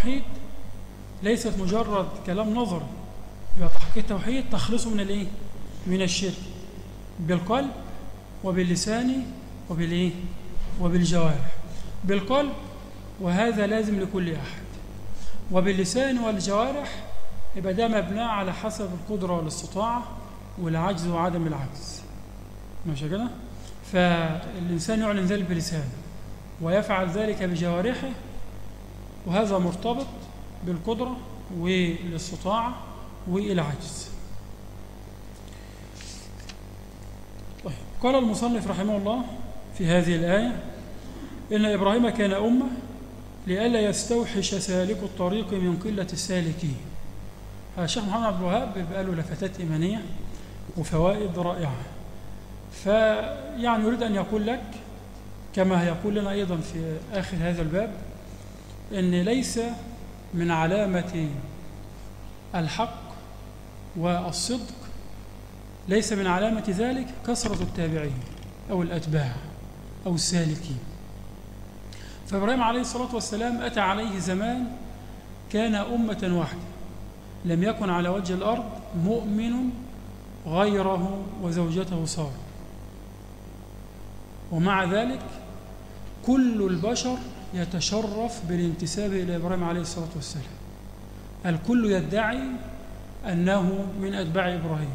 التوحيد ليست مجرد كلام نظري. يبقى تحقيق التوحيد تخلصه من الإيه؟ من الشرك. بالقلب وباللسان وبالإيه؟ وبالجوارح. بالقلب وهذا لازم لكل أحد. وباللسان والجوارح يبقى ده مبنى على حسب القدرة والاستطاعة والعجز وعدم العجز. ماشي كده؟ فالإنسان يعلن ذلك بلسانه ويفعل ذلك بجوارحه وهذا مرتبط بالقدرة والاستطاعة والعجز. طيب قال المصنف رحمه الله في هذه الآية إن إبراهيم كان أمة لئلا يستوحش سالك الطريق من قلة السالكين. الشيخ محمد عبد الوهاب بيبقى له لفتات إيمانية وفوائد رائعة. فيعني يريد أن يقول لك كما يقول لنا أيضا في آخر هذا الباب أن ليس من علامة الحق والصدق ليس من علامة ذلك كثرة التابعين أو الأتباع أو السالكين. فإبراهيم عليه الصلاة والسلام أتى عليه زمان كان أمة واحدة لم يكن على وجه الأرض مؤمن غيره وزوجته صار ومع ذلك كل البشر يتشرف بالانتساب إلى إبراهيم عليه الصلاة والسلام. الكل يدعي أنه من أتباع إبراهيم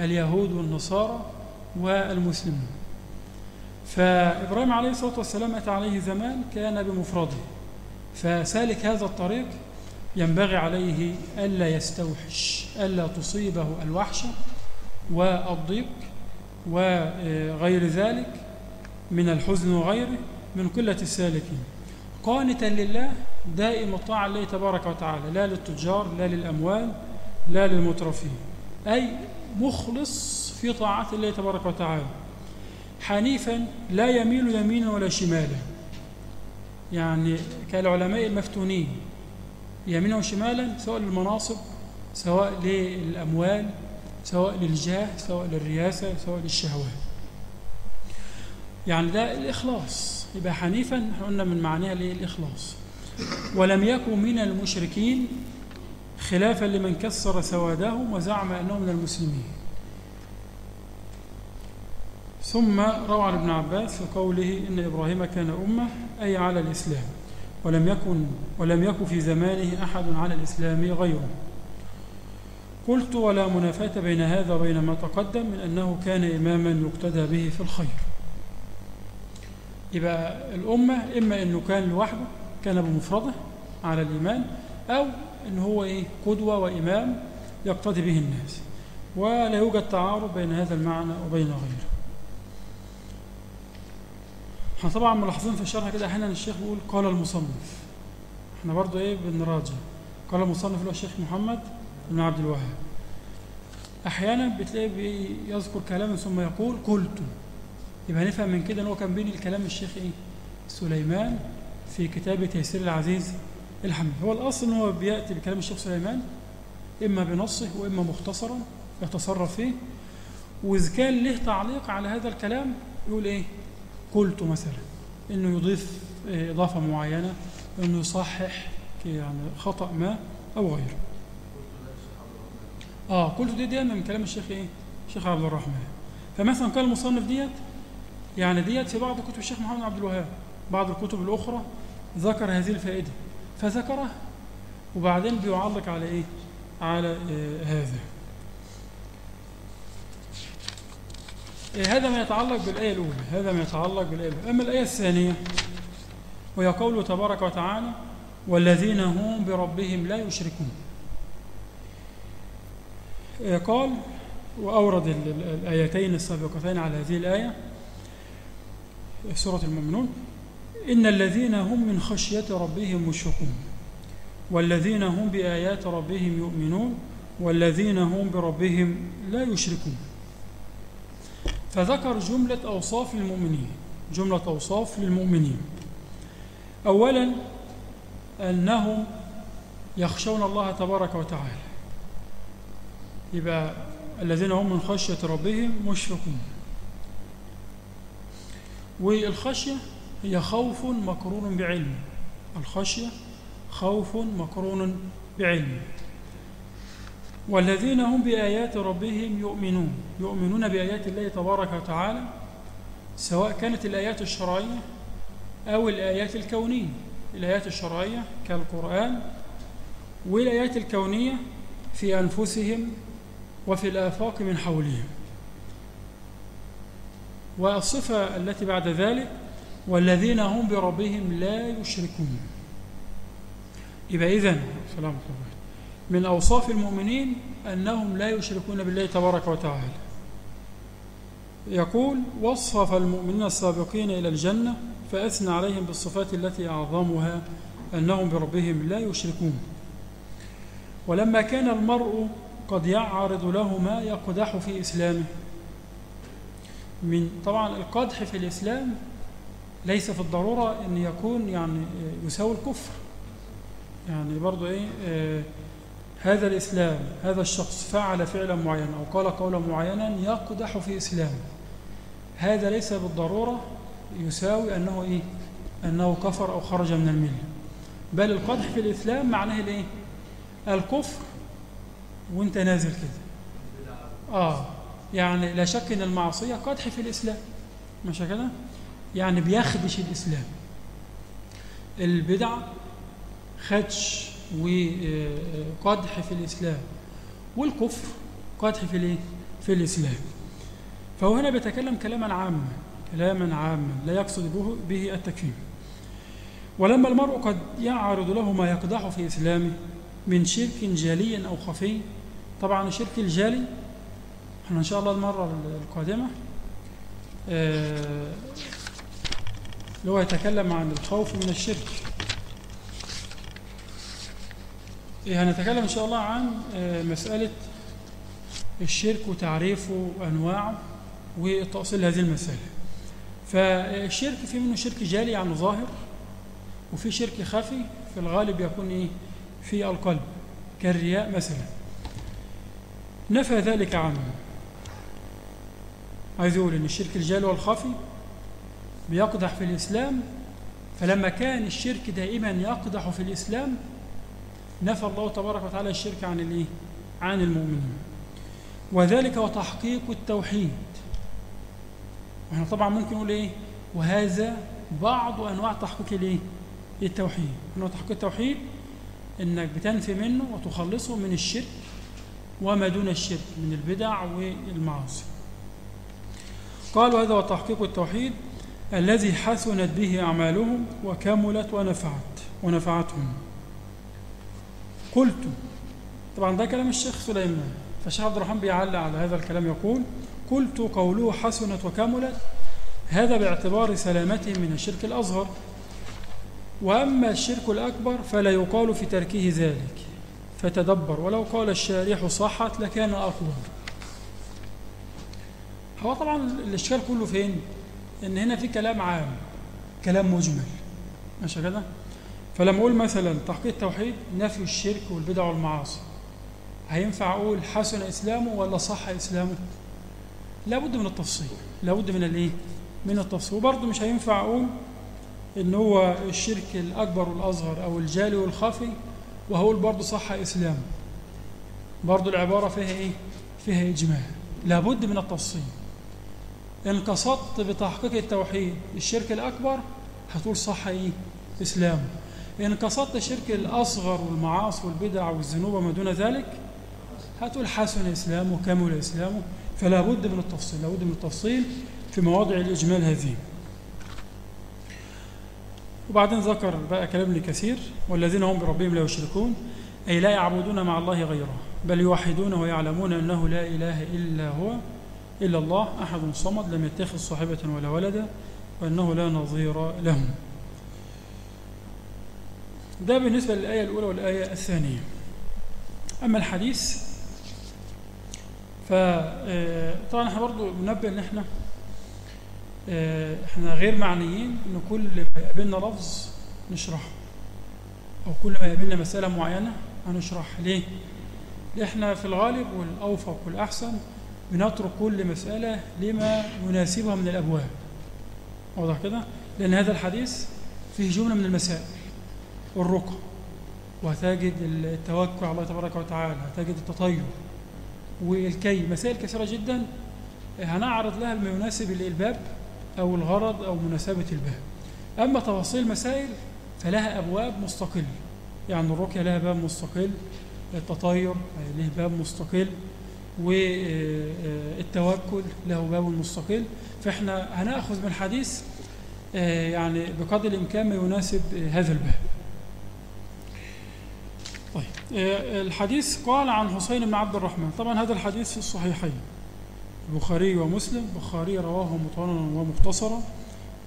اليهود والنصارى والمسلمون. فإبراهيم عليه الصلاة والسلام أتى عليه زمان كان بمفرده. فسالك هذا الطريق ينبغي عليه ألا يستوحش ألا تصيبه الوحشة والضيق وغير ذلك من الحزن وغيره من قلة السالكين. قانتا لله دائم الطاعة لله تبارك وتعالى لا للتجار لا للأموال لا للمترفين. أي مخلص في طاعة الله تبارك وتعالى. حنيفا لا يميل يمينا ولا شمالا. يعني كالعلماء المفتونين. يمينا وشمالا سواء للمناصب سواء للأموال سواء للجاه سواء للرياسة سواء للشهوات. يعني ده الإخلاص. يبقى حنيفا إحنا قلنا من معناها الإخلاص. ولم يكن من المشركين خلافا لمن كسر سوادهم وزعم أنه من المسلمين. ثم روى عن ابن عباس قوله إن إبراهيم كان أمة أي على الإسلام. ولم يكن ولم يكن في زمانه أحد على الإسلام غيره. قلت ولا منافاة بين هذا وبين ما تقدم من أنه كان إماما يقتدى به في الخير. يبقى الأمة إما أنه كان لوحده كان بمفرده على الإيمان أو أنه هو إيه قدوة وإمام يقتدي به الناس. ولا يوجد تعارض بين هذا المعنى وبين غيره. إحنا طبعا ملاحظين في الشرح كده أحيانا الشيخ بيقول قال المصنف. إحنا برضو إيه بنراجع. قال المصنف اللي هو الشيخ محمد بن عبد الوهاب. أحيانا بتلاقيه بيذكر كلاما ثم يقول قلت. يبقى نفهم من كده إن هو كان بين الكلام الشيخ إيه؟ سليمان في كتاب تيسير العزيز الحمد هو الأصل إن هو بيأتي بكلام الشيخ سليمان إما بنصه وإما مختصرا يتصرف فيه واذا كان له تعليق على هذا الكلام يقول إيه؟ قلت مثلا إنه يضيف إضافة معينة إنه يصحح يعني خطأ ما أو غيره. آه قلت دي دايما من كلام الشيخ إيه؟ الشيخ عبد الرحمن. فمثلا قال المصنف ديت يعني ديت في بعض كتب الشيخ محمد عبد الوهاب بعض الكتب الأخرى ذكر هذه الفائدة فذكرها وبعدين بيعلق على إيه؟ على آه هذا. هذا ما يتعلق بالآية الأولى هذا ما يتعلق بالآية الأولى. أما الآية الثانية وهي قوله تبارك وتعالى والذين هم بربهم لا يشركون قال وأورد الآيتين السابقتين على هذه الآية سورة المؤمنون إن الذين هم من خشية ربهم مشفقون والذين هم بآيات ربهم يؤمنون والذين هم بربهم لا يشركون. فذكر جملة أوصاف للمؤمنين جملة أوصاف للمؤمنين. أولا أنهم يخشون الله تبارك وتعالى. يبقى الذين هم من خشية ربهم مشفقون. والخشية هي خوف مقرون بعلم. الخشية خوف مقرون بعلم. والذين هم بآيات ربهم يؤمنون. يؤمنون بآيات الله تبارك وتعالى سواء كانت الآيات الشرعية أو الآيات الكونية. الآيات الشرعية كالقرآن والآيات الكونية في أنفسهم وفي الآفاق من حولهم. والصفة التي بعد ذلك والذين هم بربهم لا يشركون. يبقى إذن سلام الله من أوصاف المؤمنين أنهم لا يشركون بالله تبارك وتعالى. يقول وصف المؤمنين السابقين إلى الجنة فأثنى عليهم بالصفات التي أعظمها أنهم بربهم لا يشركون. ولما كان المرء قد يعرض له ما يقدح في إسلامه من طبعا القدح في الإسلام ليس في الضرورة أن يكون يعني يساوي الكفر. يعني برضو إيه آه هذا الإسلام هذا الشخص فعل فعلا معينا أو قال قولا معينا يقدح في إسلامه هذا ليس بالضرورة يساوي أنه إيه؟ أنه كفر أو خرج من الملة. بل القدح في الإسلام معناه الإيه؟ الكفر. وأنت نازل كده. آه. يعني لا شك أن المعصية قدح في الإسلام. مش كده؟ يعني بيخدش الإسلام. البدع خدش وقدح في الإسلام. والكفر قدح في الايه في الإسلام. فهو هنا بيتكلم كلاما عاما كلاما عاما لا يقصد به التكفير. ولما المرء قد يعرض له ما يقدح في إسلامه من شرك جالي أو خفي طبعا الشرك الجالي إحنا إن شاء الله المرة القادمة آه، اللي هو يتكلم عن الخوف من الشرك. إيه، هنتكلم إن شاء الله عن آه، مسألة الشرك وتعريفه وأنواعه وتأصيل هذه المسألة فالشرك في منه شرك جالي يعني ظاهر وفي شرك خفي في الغالب يكون إيه؟ في القلب كالرياء مثلا. نفى ذلك عنه. عايز يقول إن الشرك الجالي والخفي بيقدح في الإسلام فلما كان الشرك دائما يقدح في الإسلام نفى الله تبارك وتعالى الشرك عن الايه عن المؤمنين. وذلك وتحقيق التوحيد. وإحنا طبعا ممكن نقول إيه؟ وهذا بعض أنواع تحقيق الايه التوحيد. انه تحقيق التوحيد إنك بتنفي منه وتخلصه من الشرك وما دون الشرك من البدع والمعاصي. قالوا هذا هو تحقيق التوحيد الذي حسنت به أعمالهم وكملت ونفعت ونفعتهم. قلت طبعا ده كلام الشيخ سليمان فالشيخ عبد الرحمن بيعلق على هذا الكلام يقول قلت قوله حسنت وكملت هذا باعتبار سلامته من الشرك الأصغر. وأما الشرك الأكبر فلا يقال في تركه ذلك. فتدبر ولو قال الشارح صحت لكان أقوى. هو طبعا الإشكال كله فين؟ إن هنا في كلام عام كلام مجمل ماشي كده؟ فلما أقول مثلا تحقيق التوحيد نفي الشرك والبدع والمعاصي هينفع أقول حسن إسلامه ولا صح إسلامه؟ لابد من التفصيل لابد من الإيه؟ من التفصيل وبرضه مش هينفع أقول إن هو الشرك الأكبر والأصغر أو الجالي والخفي وهقول برضه صح إسلامه برضه العبارة فيها إيه؟ فيها إجمال لابد من التفصيل إن قصدت بتحقيق التوحيد. الشرك الأكبر هتقول صح إيه؟ إسلامه إن قصدت الشرك الأصغر والمعاصي والبدع والذنوب وما دون ذلك هتقول حسن إسلامه وكمل إسلامه فلا بد من التفصيل لا بد من التفصيل في مواضع الإجمال هذه. وبعدين ذكر بقى كلام ابن كثير والذين هم بربهم لا يشركون أي لا يعبدون مع الله غيره بل يوحدونه ويعلمون أنه لا إله إلا هو. إلا الله أحد صمد لم يتخذ صاحبة ولا ولدا وأنه لا نظير لهم ده بالنسبة للآية الأولى والآية الثانية. أما الحديث فطبعا إحنا برضو بننبه إن إحنا آه، إحنا غير معنيين إن كل ما يقابلنا لفظ نشرحه أو كل ما يقابلنا مسألة معينة هنشرح ليه؟ إحنا في الغالب والأوفق والأحسن بنترك كل مسألة لما يناسبها من الأبواب. واضح كده؟ لأن هذا الحديث فيه جملة من المسائل. والرقى وهتجد التوكل على الله تبارك وتعالى هتجد التطير والكي. مسائل كثيرة جدا. هنعرض لها ما يناسب الباب أو الغرض أو مناسبة الباب. أما تفاصيل مسائل فلها أبواب مستقلة يعني الرقية لها باب مستقل التطير له باب مستقل. والتوكل له باب مستقل فإحنا هنأخذ من الحديث آه، يعني بقدر الإمكان ما يناسب هذا الباب. طيب آه، الحديث قال عن حسين بن عبد الرحمن. طبعا هذا الحديث في الصحيحين البخاري ومسلم. البخاري رواه مطولا ومختصرا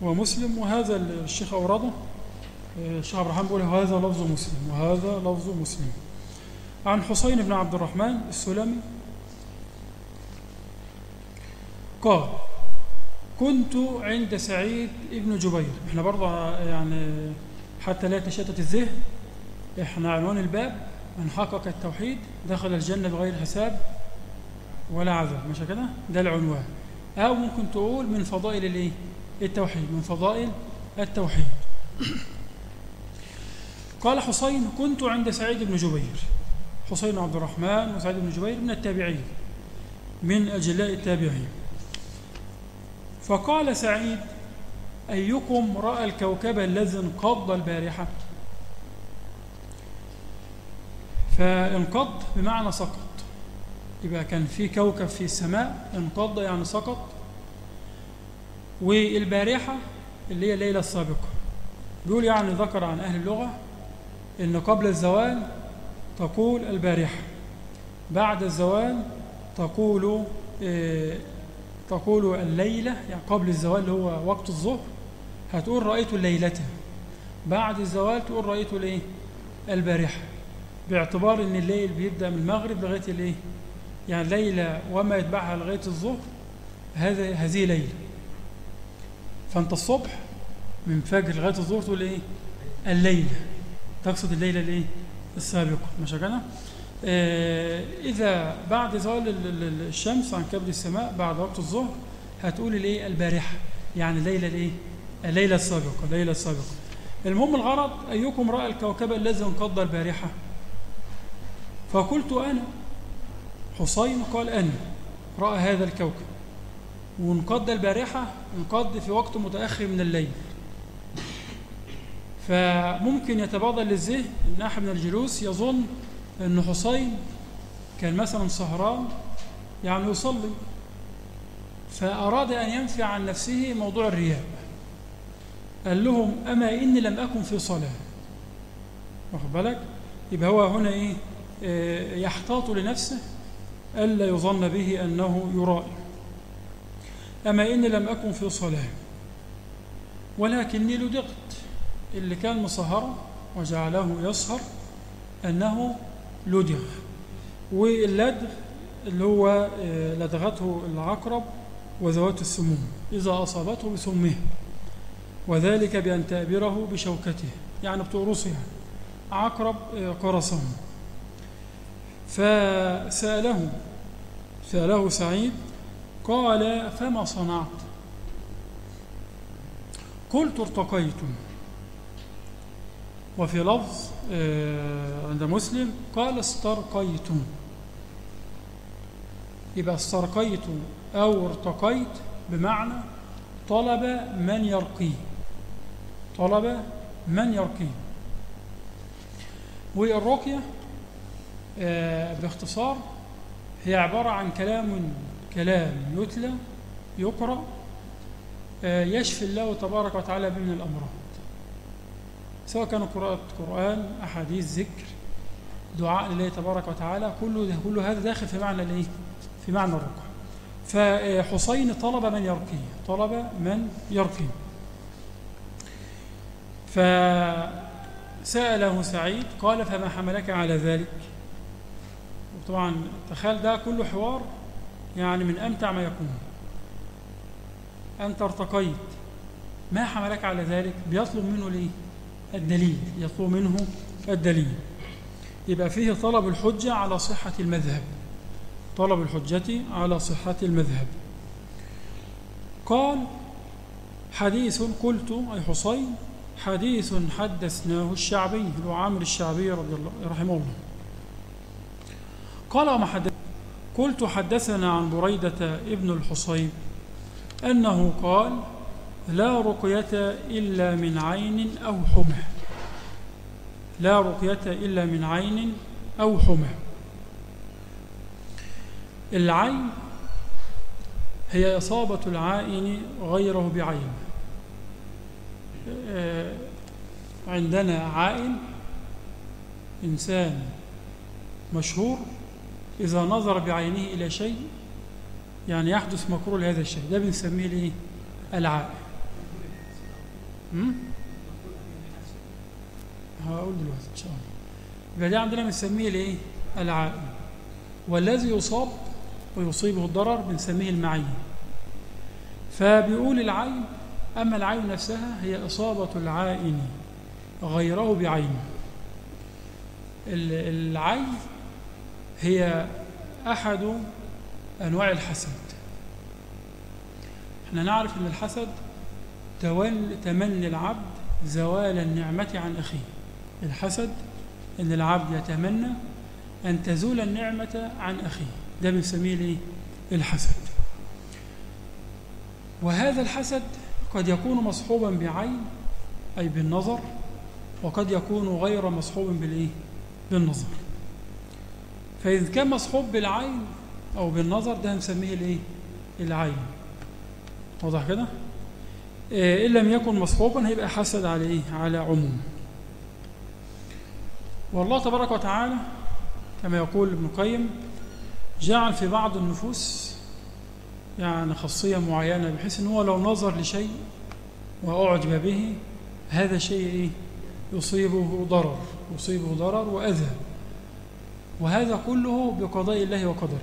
ومسلم وهذا الشيخ أورده. آه، الشيخ عبد الرحمن بيقول هذا لفظ مسلم وهذا لفظ مسلم. عن حسين بن عبد الرحمن السلمي قال كنت عند سعيد ابن جبير. إحنا برضه يعني حتى لا يتشتت الذهن. إحنا عنوان الباب من حقق التوحيد دخل الجنة بغير حساب ولا عذاب. مش كده؟ ده العنوان. أو ممكن تقول من فضائل الإيه؟ التوحيد. من فضائل التوحيد. قال حسين كنت عند سعيد بن جبير. حسين عبد الرحمن وسعيد بن جبير من التابعين من أجلاء التابعين. فقال سعيد أيكم رأى الكوكب الذي انقض البارحة؟ فانقض بمعنى سقط. يبقى كان في كوكب في السماء انقض يعني سقط. والبارحة اللي هي الليلة السابقة. بيقول يعني ذكر عن أهل اللغة إن قبل الزوال تقول البارحة بعد الزوال تقول إيه تقول الليلة يعني قبل الزوال اللي هو وقت الظهر هتقول رأيت الليلة بعد الزوال تقول رأيت الإيه؟ البارحة. باعتبار إن الليل بيبدأ من المغرب لغاية الإيه؟ يعني ليلة وما يتبعها لغاية الظهر هذا هذه ليلة. فأنت الصبح من فجر لغاية الظهر تقول إيه؟ الليلة. تقصد الليلة الإيه؟ السابقة. مش كده؟ إذا بعد زوال الشمس عن كبد السماء بعد وقت الظهر هتقول الايه البارحة. يعني الليلة الايه الليلة السابقة الليلة السابقة المهم الغرض أيكم رأى الكوكب الذي انقض البارحة؟ فقلت أنا. حسين قال أنا. رأى هذا الكوكب. وانقض البارحة انقض في وقت متأخر من الليل. فممكن يتبادر للذهن أحد من الجلوس يظن أن حسين كان مثلا سهران يعني يصلي. فأراد أن ينفي عن نفسه موضوع الرياء. قال لهم أما إني لم أكن في صلاة. واخد بالك؟ يبقى هو هنا إيه؟ آه، يحتاط لنفسه ألا يظن به أنه يرائي. أما إني لم أكن في صلاة ولكني لدغت اللي كان مصهرا وجعله يسهر أنه لدغ واللدغ اللي هو آه، لدغته العقرب وذوات السموم. إذا أصابته بسمه وذلك بأن تأبره بشوكته. يعني بتقرصه يعني عقرب آه، قرصه فسأله سأله سعيد قال فما صنعت؟ قلت ارتقيت. وفي لفظ آه، عند مسلم قال استرقيت يبقى استرقيت أو ارتقيت بمعنى طلب من يرقيه طلب من يرقيه والرقية آه، باختصار هي عبارة عن كلام كلام يتلى يقرأ آه، يشفي الله تبارك وتعالى به من الأمراض. سواء كان قراءة قرآن أحاديث ذكر دعاء لله تبارك وتعالى كله ده كله هذا داخل في معنى الإيه؟ في معنى الرقى. فحسين طلب من يرقيه، طلب من يرقيه. فسأله سعيد قال فما حملك على ذلك؟ طبعا تخيل ده كله حوار يعني من أمتع ما يكون أنت ارتقيت ما حملك على ذلك بيطلب منه ليه الدليل يطلب منه الدليل. يبقى فيه طلب الحجة على صحة المذهب. طلب الحجة على صحة المذهب. قال حديث قلت أي حسين حديث حدثناه الشعبي عامر الشعبي رضي الله رحمه الله. قال وما حدث قلت حدثنا عن بريدة ابن الحصيب أنه قال لا رقية إلا من عين أو حمى. لا رقية إلا من عين أو حمى. العين هي إصابة العائن غيره بعين. آه، عندنا عائن إنسان مشهور إذا نظر بعينه إلى شيء يعني يحدث مكروه لهذا الشيء. ده بنسميه الايه العائن. هقول دلوقتي إن شاء الله. يبقى ده عندنا بنسميه الإيه؟ العائن والذي يصاب ويصيبه الضرر بنسميه المعين. فبيقول العين أما العين نفسها هي إصابة العائن غيره بعينه العين هي أحد أنواع الحسد. إحنا نعرف أن الحسد تمني العبد زوال النعمة عن أخيه الحسد أن العبد يتمنى أن تزول النعمة عن أخيه ده بنسميه ليه الحسد وهذا الحسد قد يكون مصحوبا بعين أي بالنظر وقد يكون غير مصحوب بالإيه؟ بالنظر فإذا كان مصحوب بالعين أو بالنظر ده نسميه الإيه؟ العين واضح كده؟ إيه، إن لم يكن مصحوبا هيبقى حسد على إيه؟ على عموم والله تبارك وتعالى كما يقول ابن القيم جعل في بعض النفوس يعني خاصية معينة بحيث أنه لو نظر لشيء وأعجب به هذا الشيء إيه؟ يصيبه ضرر يصيبه ضرر وأذى وهذا كله بقضاء الله وقدره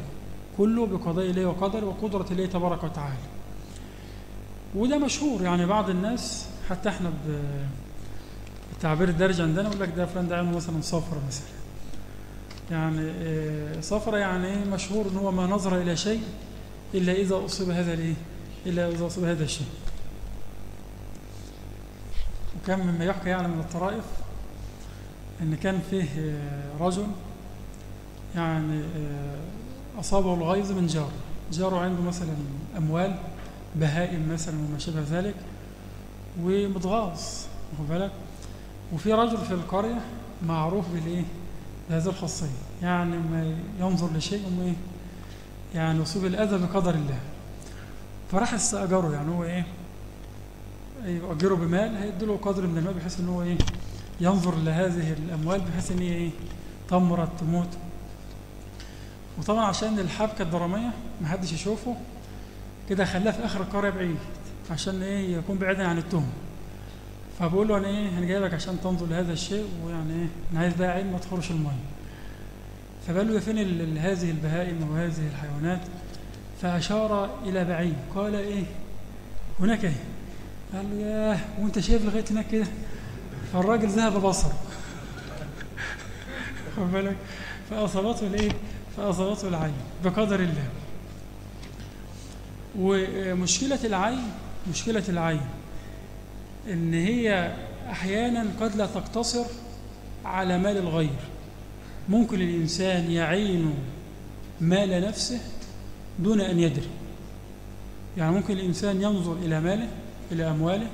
كله بقضاء الله وقدره وقدرة الله تبارك وتعالى وده مشهور يعني بعض الناس حتى إحنا بالتعبير الدارج عندنا يقول لك ده فلان ده مثلا صفرة مثلا. يعني آه، صفرة يعني إيه؟ مشهور إن هو ما نظر إلى شيء إلا إذا أصيب هذا الإيه؟ إلا إذا أصيب هذا الشيء. وكان مما يحكى يعني من الطرائف إن كان فيه آه، رجل يعني آه، أصابه الغيظ من جار. جاره عنده مثلا أموال بهائم مثلا وما شابه ذلك ومتغاظ واخد بالك؟ وفي رجل في القرية معروف بالإيه؟ بهذه الخاصية يعني ما ينظر لشيء وما إيه؟ يعني يصيب الأذى بقدر الله. فراح استأجره يعني هو إيه؟ يؤجره بمال هيديله قدر من المال بحيث إن هو إيه؟ ينظر لهذه الأموال بحيث إن هي إيه؟ تمرض تموت. وطبعا عشان الحبكة الدرامية ما حدش يشوفه كده خلاه في آخر القرية بعيد عشان إيه؟ يكون بعيدا عن التهم. فبقول له أنا إيه؟ أنا جايبك عشان تنظر لهذا الشيء ويعني إيه؟ أنا عايز بقى عين ما تخرش المية. فقال له فين هذه البهائم وهذه الحيوانات؟ فأشار إلى بعيد. قال إيه؟ هناك إيه؟ قال له ياه وأنت شايف لغاية هناك كده؟ فالراجل ذهب بصره. خد بالك؟ فأصابته الإيه؟ فأصابته العين بقدر الله. ومشكلة العين مشكلة العين إن هي أحيانا قد لا تقتصر على مال الغير. ممكن الإنسان يعين مال نفسه دون أن يدري. يعني ممكن الإنسان ينظر إلى ماله إلى أمواله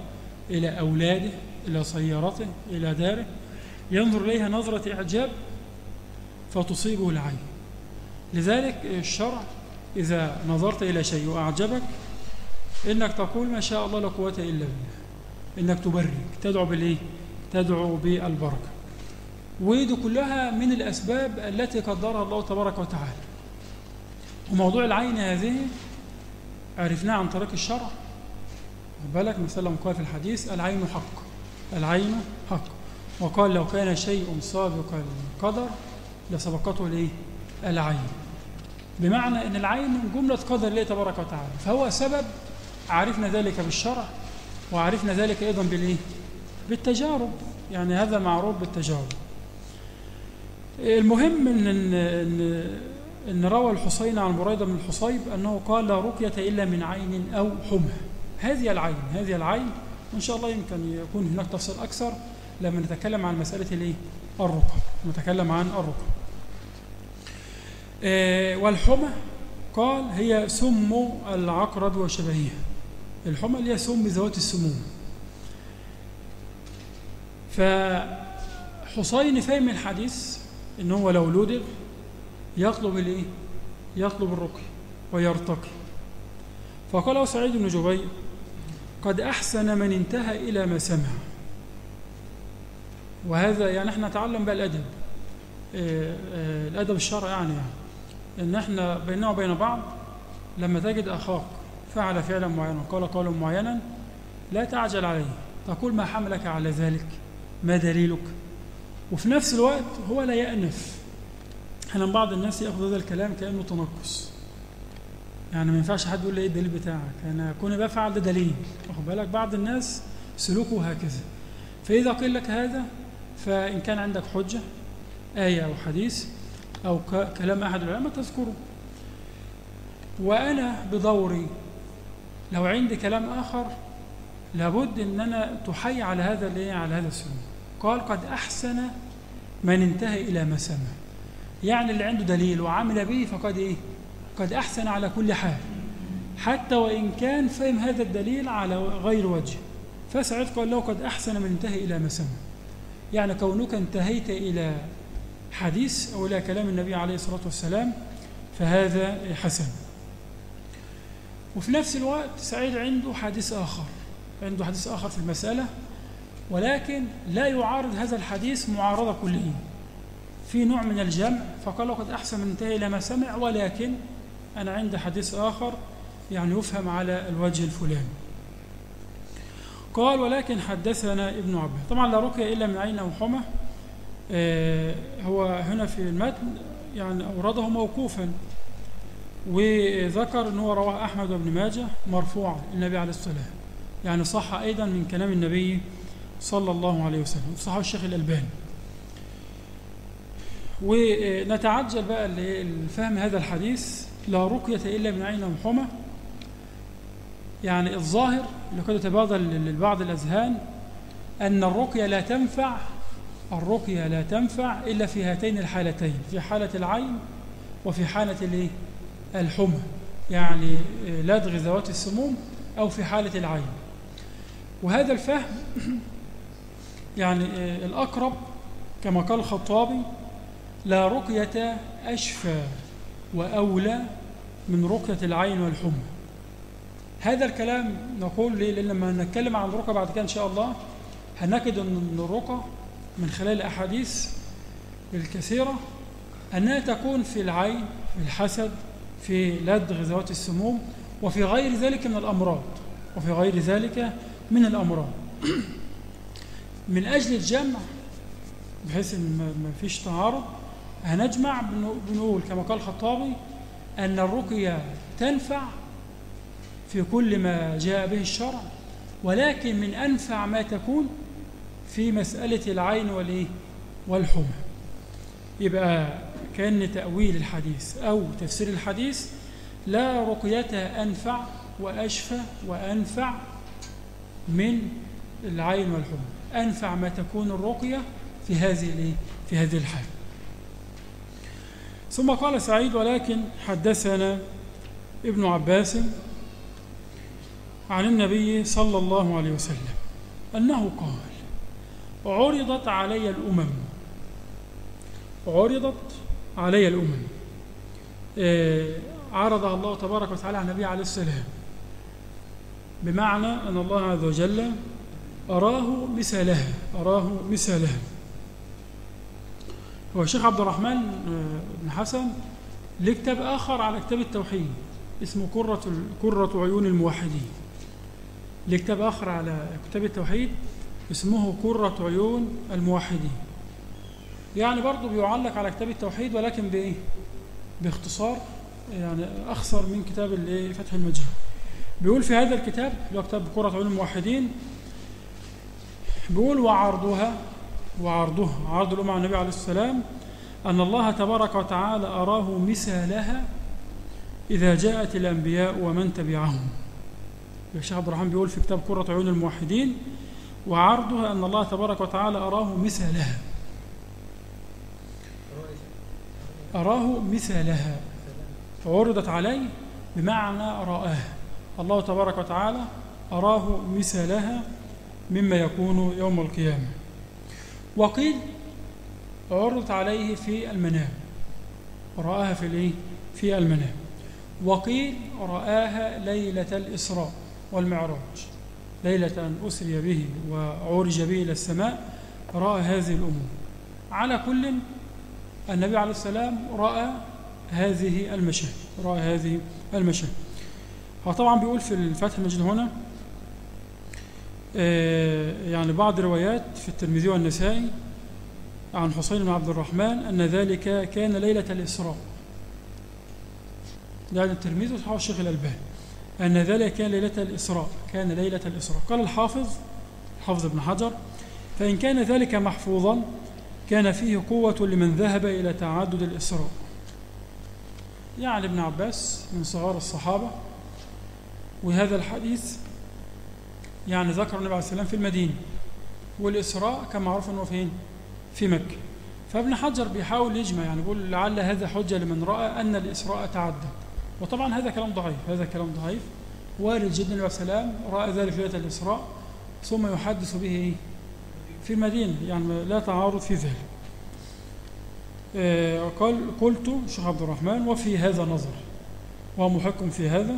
إلى أولاده إلى سيارته إلى داره ينظر إليها نظرة إعجاب فتصيبه العين. لذلك الشرع إذا نظرت إلى شيء وأعجبك إنك تقول ما شاء الله لا قوة إلا بالله. إنك تبرك تدعو بالإيه؟ تدعو بالبركة. ودي كلها من الأسباب التي قدرها الله تبارك وتعالى. وموضوع العين هذه عرفناه عن طريق الشرع. بالك مثلا قال في الحديث العين حق. العين حق. وقال لو كان شيء سابق القدر لسبقته الإيه؟ العين. بمعنى إن العين جملة قدر الله تبارك وتعالى. فهو سبب عرفنا ذلك بالشرع وعرفنا ذلك أيضا بالإيه؟ بالتجارب. يعني هذا معروف بالتجارب. المهم إن, إن, إن, روى الحسين عن بريدة بن الحصيب أنه قال لا رقية إلا من عين أو حمى. هذه العين هذه العين وإن شاء الله يمكن يكون هناك تفصيل أكثر لما نتكلم عن مسألة الإيه؟ الرقى. نتكلم عن الرقى. والحمى قال هي سم العقرب وشبهها. الحمى اللي هي سم ذوات السموم. فحصين فهم الحديث ان هو لو لدغ يطلب الإيه؟ يطلب الرقي ويرتقي. فقال سعيد بن جبير قد أحسن من انتهى إلى ما سمع. وهذا يعني إحنا نتعلم بقى الادب آه، آه، الأدب الشرعي يعني, يعني. إن إحنا بيننا وبين بعض لما تجد أخاك فعل فعلا معينا وقال قولا معينا لا تعجل عليه تقول ما حملك على ذلك ما دليلك؟ وفي نفس الوقت هو لا يأنف. إحنا بعض الناس يأخذ هذا الكلام كأنه تنقص يعني ما ينفعش حد يقول لي إيه الدليل بتاعك؟ أنا كوني بفعل ده دليل. واخد بالك؟ بعض الناس سلوكه هكذا. فإذا قيل لك هذا فإن كان عندك حجة آية أو حديث أو كلام أحد العلماء تذكره. وأنا بدوري لو عندي كلام آخر لابد إن أنا تحي على هذا الايه على هذا السلوك قال قد أحسن من انتهى إلى ما سمع يعني اللي عنده دليل وعمل به فقد إيه؟ قد أحسن على كل حال. حتى وإن كان فهم هذا الدليل على غير وجه. فسعد قال له قد أحسن من انتهى إلى ما سمع يعني كونك انتهيت إلى حديث أو إلى كلام النبي عليه الصلاة والسلام فهذا حسن. وفي نفس الوقت سعيد عنده حديث آخر عنده حديث آخر في المسألة ولكن لا يعارض هذا الحديث معارضة كلية. في نوع من الجمع فقال قد أحسن من انتهى إلى ما سمع ولكن أنا عندي حديث آخر يعني يفهم على الوجه الفلاني. قال ولكن حدثنا ابن عباس. طبعا لا رقية إلا من عين أو حمى هو هنا في المتن يعني أورده موقوفا وذكر أنه رواه أحمد بن ماجه مرفوعا النبي عليه الصلاة يعني صح أيضا من كلام النبي صلى الله عليه وسلم صحه الشيخ الألباني. ونتعجل بقى لفهم هذا الحديث لا رقية إلا من عين وحمى يعني الظاهر اللي قد يتبادل لبعض الأذهان أن الرقية لا تنفع الرقية لا تنفع إلا في هاتين الحالتين في حالة العين وفي حالة الحمى يعني لدغ ذوات السموم أو في حالة العين. وهذا الفهم يعني الأقرب كما قال الخطابي لا رقية أشفى وأولى من رقية العين والحمى. هذا الكلام نقول ليه؟ لأن لما نتكلم عن الرقى بعد كده إن شاء الله هنجد أن الرقى من خلال الأحاديث الكثيرة أنها تكون في العين في الحسد في لدغ ذوات السموم وفي غير ذلك من الأمراض وفي غير ذلك من الأمراض. من أجل الجمع بحيث ما فيش تعارض هنجمع بنقول كما قال الخطابي أن الرقية تنفع في كل ما جاء به الشرع ولكن من أنفع ما تكون في مسألة العين والإيه؟ والحمى. يبقى كأن تأويل الحديث أو تفسير الحديث لا رقية أنفع وأشفى وأنفع من العين والحمى. أنفع ما تكون الرقية في هذه في هذه الحالة ثم قال سعيد ولكن حدثنا ابن عباس عن النبي صلى الله عليه وسلم أنه قال عرضت علي الأمم. عرضت علي الأمم. آه، عرضها الله تبارك وتعالى على النبي عليه السلام. بمعنى أن الله عز وجل أراه مثالها أراه مثالها هو الشيخ عبد الرحمن آه، بن حسن ليه كتاب آخر على كتاب التوحيد اسمه كرة كرة عيون الموحدين. ليه كتاب آخر على كتاب التوحيد. اسمه كرة عيون الموحدين. يعني برضه بيعلق على كتاب التوحيد ولكن بإيه؟ باختصار يعني أخصر من كتاب فتح المجد بيقول في هذا الكتاب اللي هو كتاب كرة عيون الموحدين بيقول وعرضها وعرضها عرض الأمة على النبي عليه السلام أن الله تبارك وتعالى أراه مثالها إذا جاءت الأنبياء ومن تبعهم. الشيخ عبد الرحمن بيقول في كتاب قرة عيون الموحدين وعرضها أن الله تبارك وتعالى أراه مثلها أراه مثلها فعرضت عليه بمعنى رآها الله تبارك وتعالى أراه مثلها مما يكون يوم القيامة. وقيل عرضت عليه في المنام. رآها في الإيه؟ في المنام. وقيل رآها ليلة الإسراء والمعراج. ليلة أن أسري به وعرج به إلى السماء رأى هذه الأمور. على كل النبي عليه السلام رأى هذه المشاهد رأى هذه المشاهد. هو طبعا بيقول في الفتح المجيد هنا آه، يعني بعض الروايات في الترمذي والنسائي عن حسين بن عبد الرحمن أن ذلك كان ليلة الإسراء. ده الترمذي وصححه الشيخ الألباني. أن ذلك كان ليلة الإسراء كان ليلة الإسراء. قال الحافظ حافظ ابن حجر فإن كان ذلك محفوظا كان فيه قوة لمن ذهب إلى تعدد الإسراء. يعني ابن عباس من صغار الصحابة وهذا الحديث يعني ذكر النبي عليه السلام في المدينة والإسراء كما معروف أنه فين؟ في مكة. فابن حجر بيحاول يجمع يعني يقول لعل هذا حجة لمن رأى أن الإسراء تعدد. وطبعا هذا كلام ضعيف هذا كلام ضعيف وارد جدا عليه السلام رأى ذلك ليلة الإسراء ثم يحدث به؟ في المدينة يعني لا تعارض في ذلك آه، قال قلت شيخ عبد الرحمن وفي هذا نظر ومحق في هذا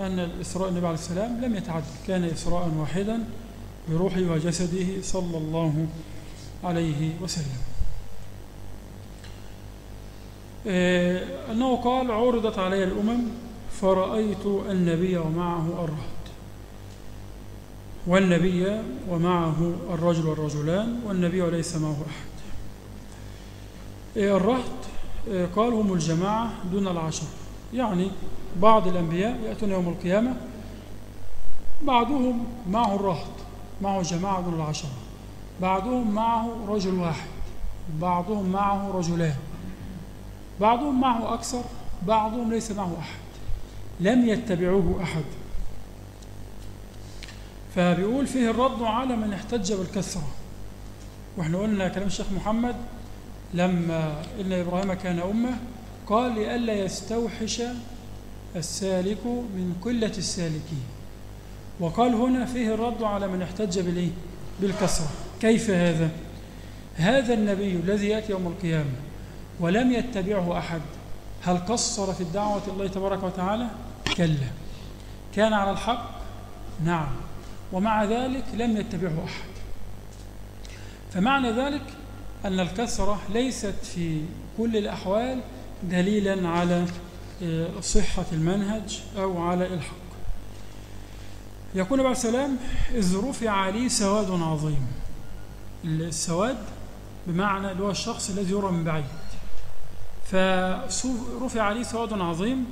أن الإسراء النبي عليه السلام لم يتعدد كان إسراء واحدا بروحه وجسده صلى الله عليه وسلم أنه قال عرضت علي الأمم فرأيت النبي ومعه الرهط. والنبي ومعه الرجل والرجلان والنبي وليس معه أحد. آه، الرهط آه، قال هم الجماعة دون العشر يعني بعض الأنبياء يأتون يوم القيامة بعضهم معه الرهط معه جماعة دون العشرة. بعضهم معه رجل واحد بعضهم معه رجلان. بعضهم معه أكثر بعضهم ليس معه أحد. لم يتبعوه أحد. فبيقول فيه الرد على من احتج بالكثرة وإحنا قلنا كلام الشيخ محمد لما إن إبراهيم كان أمة قال لئلا يستوحش السالك من قلة السالكين. وقال هنا فيه الرد على من احتج بالإيه؟ بالكثرة كيف هذا؟ هذا النبي الذي يأتي يوم القيامة. ولم يتبعه أحد. هل قصر في الدعوة الله تبارك وتعالى؟ كلا. كان على الحق؟ نعم. ومع ذلك لم يتبعه أحد. فمعنى ذلك أن الكثرة ليست في كل الأحوال دليلا على آه، صحة المنهج أو على الحق. يقول بعد السلام إذ رفع عليه سواد عظيم. السواد بمعنى اللي هو الشخص الذي يرى من بعيد. فرفع عليه سواد عظيم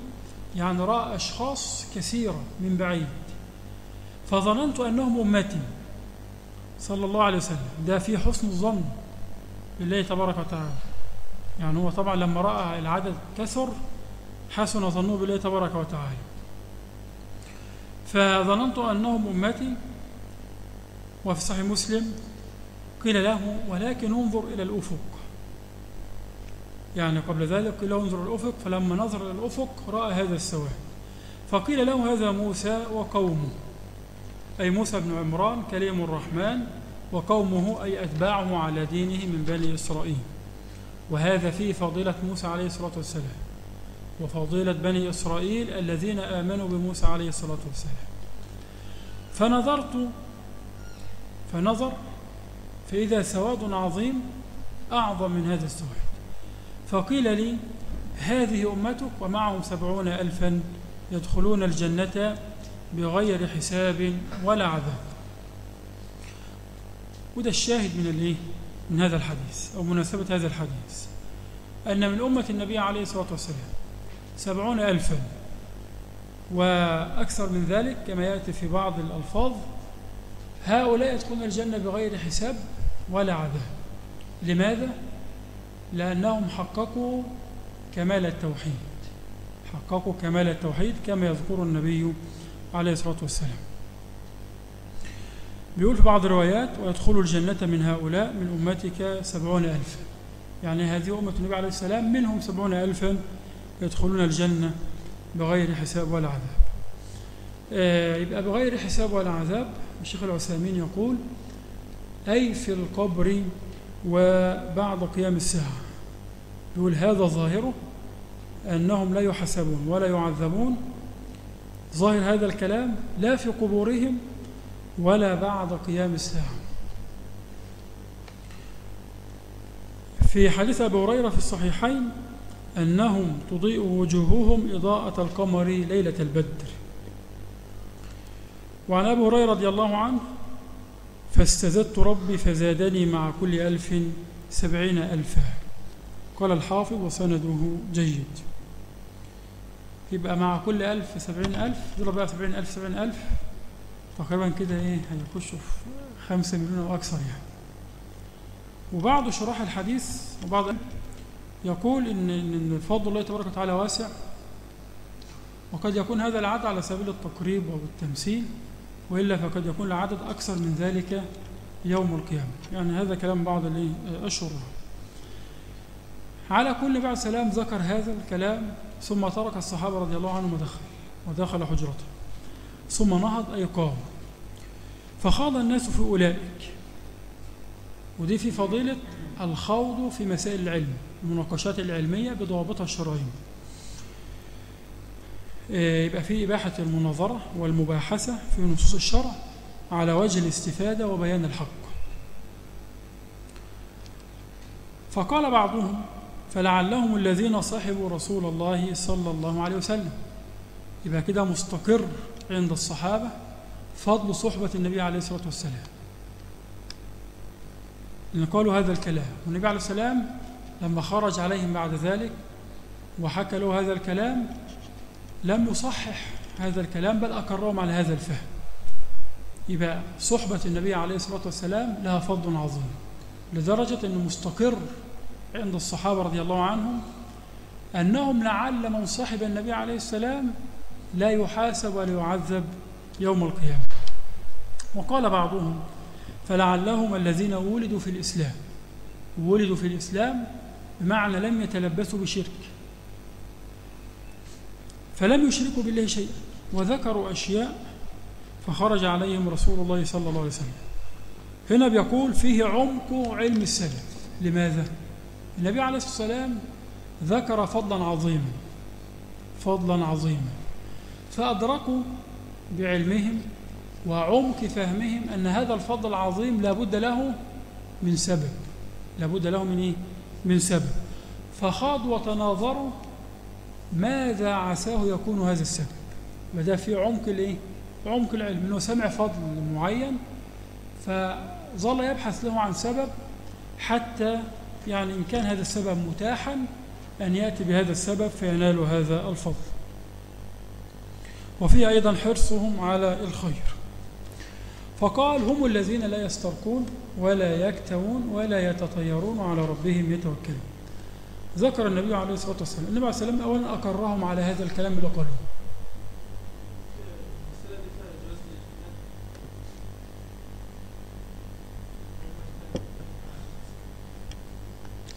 يعني رأى أشخاص كثيرة من بعيد. فظننت أنهم أمتي. صلى الله عليه وسلم. ده في حسن الظن بالله تبارك وتعالى. يعني هو طبعا لما رأى العدد كثر حسن ظنه بالله تبارك وتعالى. فظننت أنهم أمتي. وفي صحيح مسلم قيل له ولكن انظر إلى الأفق. يعني قبل ذلك قيل انظر الأفق فلما نظر الأفق رأى هذا السواد فقيل له هذا موسى وقومه. أي موسى بن عمران كليم الرحمن وقومه أي أتباعه على دينه من بني إسرائيل. وهذا فيه فضيلة موسى عليه الصلاة والسلام. وفضيلة بني إسرائيل الذين آمنوا بموسى عليه الصلاة والسلام. فنظرت فنظر فإذا سواد عظيم أعظم من هذا السواد فقيل لي هذه أمتك ومعهم سبعون ألفا يدخلون الجنة بغير حساب ولا عذاب. وده الشاهد من الإيه؟ من هذا الحديث أو مناسبة هذا الحديث. أن من أمة النبي عليه الصلاة والسلام سبعون ألفا وأكثر من ذلك كما يأتي في بعض الألفاظ هؤلاء يدخلون الجنة بغير حساب ولا عذاب. لماذا؟ لأنهم حققوا كمال التوحيد. حققوا كمال التوحيد كما يذكر النبي عليه الصلاة والسلام. بيقول في بعض الروايات ويدخل الجنة من هؤلاء من أمتك سبعون ألفا. يعني هذه أمة النبي عليه السلام منهم سبعون ألفا يدخلون الجنة بغير حساب ولا عذاب. آه يبقى بغير حساب ولا عذاب الشيخ العثيمين يقول أي في القبر وبعد قيام الساعة. يقول هذا ظاهره أنهم لا يحسبون ولا يعذبون. ظاهر هذا الكلام لا في قبورهم ولا بعد قيام الساعة. في حديث أبي هريرة في الصحيحين أنهم تضيء وجوههم إضاءة القمر ليلة البدر. وعن أبي هريرة رضي الله عنه فاستزدت ربي فزادني مع كل ألف سبعين ألفا. قال الحافظ وسنده جيد. يبقى مع كل ألف سبعين ألف دول بقى سبعين ألف سبعين ألف. تقريبا كده إيه هيخشوا في خمسة مليون أو أكثر يعني. وبعض شراح الحديث وبعض يقول إن إن فضل الله تبارك وتعالى واسع. وقد يكون هذا العدد على سبيل التقريب أو التمثيل. وإلا فقد يكون العدد أكثر من ذلك يوم القيامة. يعني هذا كلام بعض الشراح على كل بعد سلام ذكر هذا الكلام ثم ترك الصحابة رضي الله عنهم ودخل ودخل حجرته. ثم نهض أي قام. فخاض الناس في أولئك. ودي في فضيلة الخوض في مسائل العلم المناقشات العلمية بضوابطها الشرعية. يبقى في إباحة المناظرة والمباحثة في نصوص الشرع على وجه الاستفادة وبيان الحق. فقال بعضهم فلعلهم الذين صحبوا رسول الله صلى الله عليه وسلم. يبقى كده مستقر عند الصحابة فضل صحبة النبي عليه الصلاة والسلام. لأن قالوا هذا الكلام والنبي عليه السلام لما خرج عليهم بعد ذلك وحكى له هذا الكلام لم يصحح هذا الكلام بل أقرهم على هذا الفهم. يبقى صحبة النبي عليه الصلاة والسلام لها فضل عظيم لدرجة أنه مستقر عند الصحابة رضي الله عنهم أنهم لعل من صحب النبي عليه السلام لا يحاسب ولا يعذب يوم القيامة. وقال بعضهم فلعلهم الذين ولدوا في الإسلام ولدوا في الإسلام بمعنى لم يتلبسوا بشرك. فلم يشركوا بالله شيئا وذكروا أشياء فخرج عليهم رسول الله صلى الله عليه وسلم. هنا بيقول فيه عمق علم السلف. لماذا؟ النبي عليه الصلاة والسلام ذكر فضلا عظيما فضلا عظيما. فأدركوا بعلمهم وعمق فهمهم أن هذا الفضل العظيم لابد له من سبب. لابد له من إيه؟ من سبب. فخاضوا وتناظروا ماذا عساه يكون هذا السبب؟ وده في عمق الإيه؟ عمق العلم إنه سمع فضل معين فظل يبحث له عن سبب حتى يعني إن كان هذا السبب متاحا أن يأتي بهذا السبب فينال هذا الفضل. وفي أيضا حرصهم على الخير. فقال هم الذين لا يسترقون ولا يكتوون ولا يتطيرون على ربهم يتوكلون. ذكر النبي عليه الصلاة والسلام. النبي عليه الصلاة والسلام أولا أقرهم على هذا الكلام اللي قاله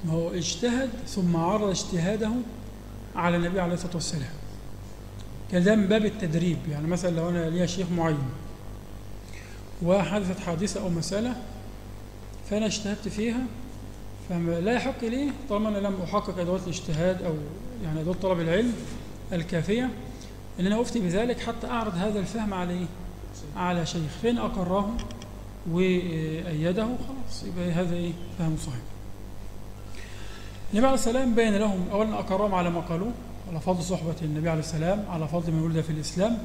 ما هو اجتهد ثم عرض اجتهاده على النبي عليه الصلاة والسلام. كذا من باب التدريب. يعني مثلا لو أنا ليا شيخ معين وحدثت حادثة أو مسألة فأنا اجتهدت فيها فلا يحق لي طالما أنا لم أحقق أدوات الاجتهاد أو يعني أدوات طلب العلم الكافية أن أنا أفتي بذلك حتى أعرض هذا الفهم على على شيخ. فين أقره وأيده خلاص يبقى هذا إيه؟ فهم صحيح. النبي عليه السلام بين لهم أولا أقرهم على ما قالوه على فضل صحبة النبي عليه السلام على فضل من ولد في الإسلام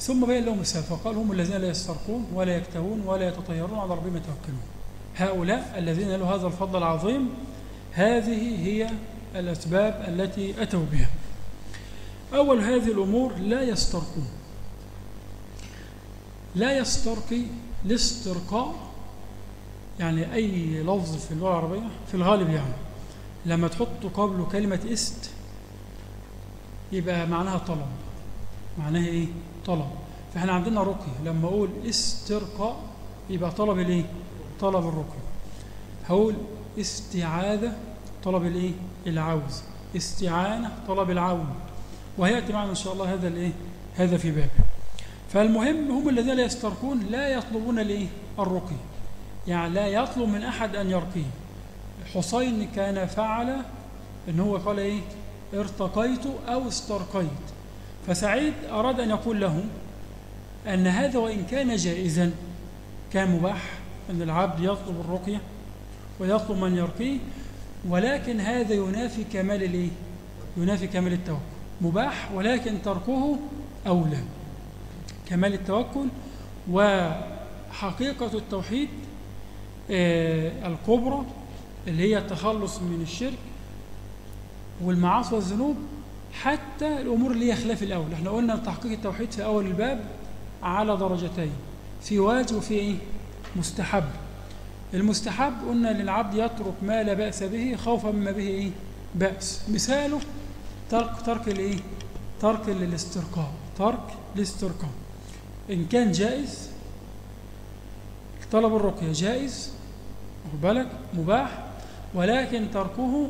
ثم بين لهم السلام فقال هم الذين لا يسترقون ولا يكتوون ولا يتطيرون على ربهم يتوكلون. هؤلاء الذين له هذا الفضل العظيم هذه هي الأسباب التي أتوا بها. أول هذه الأمور لا يسترقون. لا يسترقي الاسترقاء يعني أي لفظ في اللغة العربية في الغالب يعني لما تحط قبله كلمة است يبقى معناها طلب. معناها إيه؟ طلب. فإحنا عندنا رقي. لما أقول استرقاء يبقى طلب الإيه؟ طلب الرقية هقول استعاذة طلب الإيه؟ العوز استعانة طلب العون. وهيأتي معنا إن شاء الله هذا الإيه؟ هذا في باب. فالمهم هم الذين لا يسترقون لا يطلبون الإيه؟ الرقي. يعني لا يطلب من أحد أن يرقيه. حسين كان فعل إن هو قال إيه؟ ارتقيت أو استرقيت. فسعيد أراد أن يقول له أن هذا وإن كان جائزا كان مباح. أن العبد يطلب الرقية ويطلب من يرقيه ولكن هذا ينافي كمال الإيه؟ ينافي كمال التوكل. مباح ولكن تركه أولى. كمال التوكل وحقيقة التوحيد آه الكبرى اللي هي التخلص من الشرك والمعاصي والذنوب حتى الأمور اللي هي خلاف الأول. إحنا قلنا تحقيق التوحيد في أول الباب على درجتين في واجب وفي إيه؟ مستحب. المستحب قلنا للعبد يترك ما لا بأس به خوفا مما به إيه؟ بأس. مثاله ترك ترك الإيه؟ ترك الاسترقاء. ترك الاسترقاء. إن كان جائز طلب الرقية جائز واخد بالك؟ مباح. ولكن تركه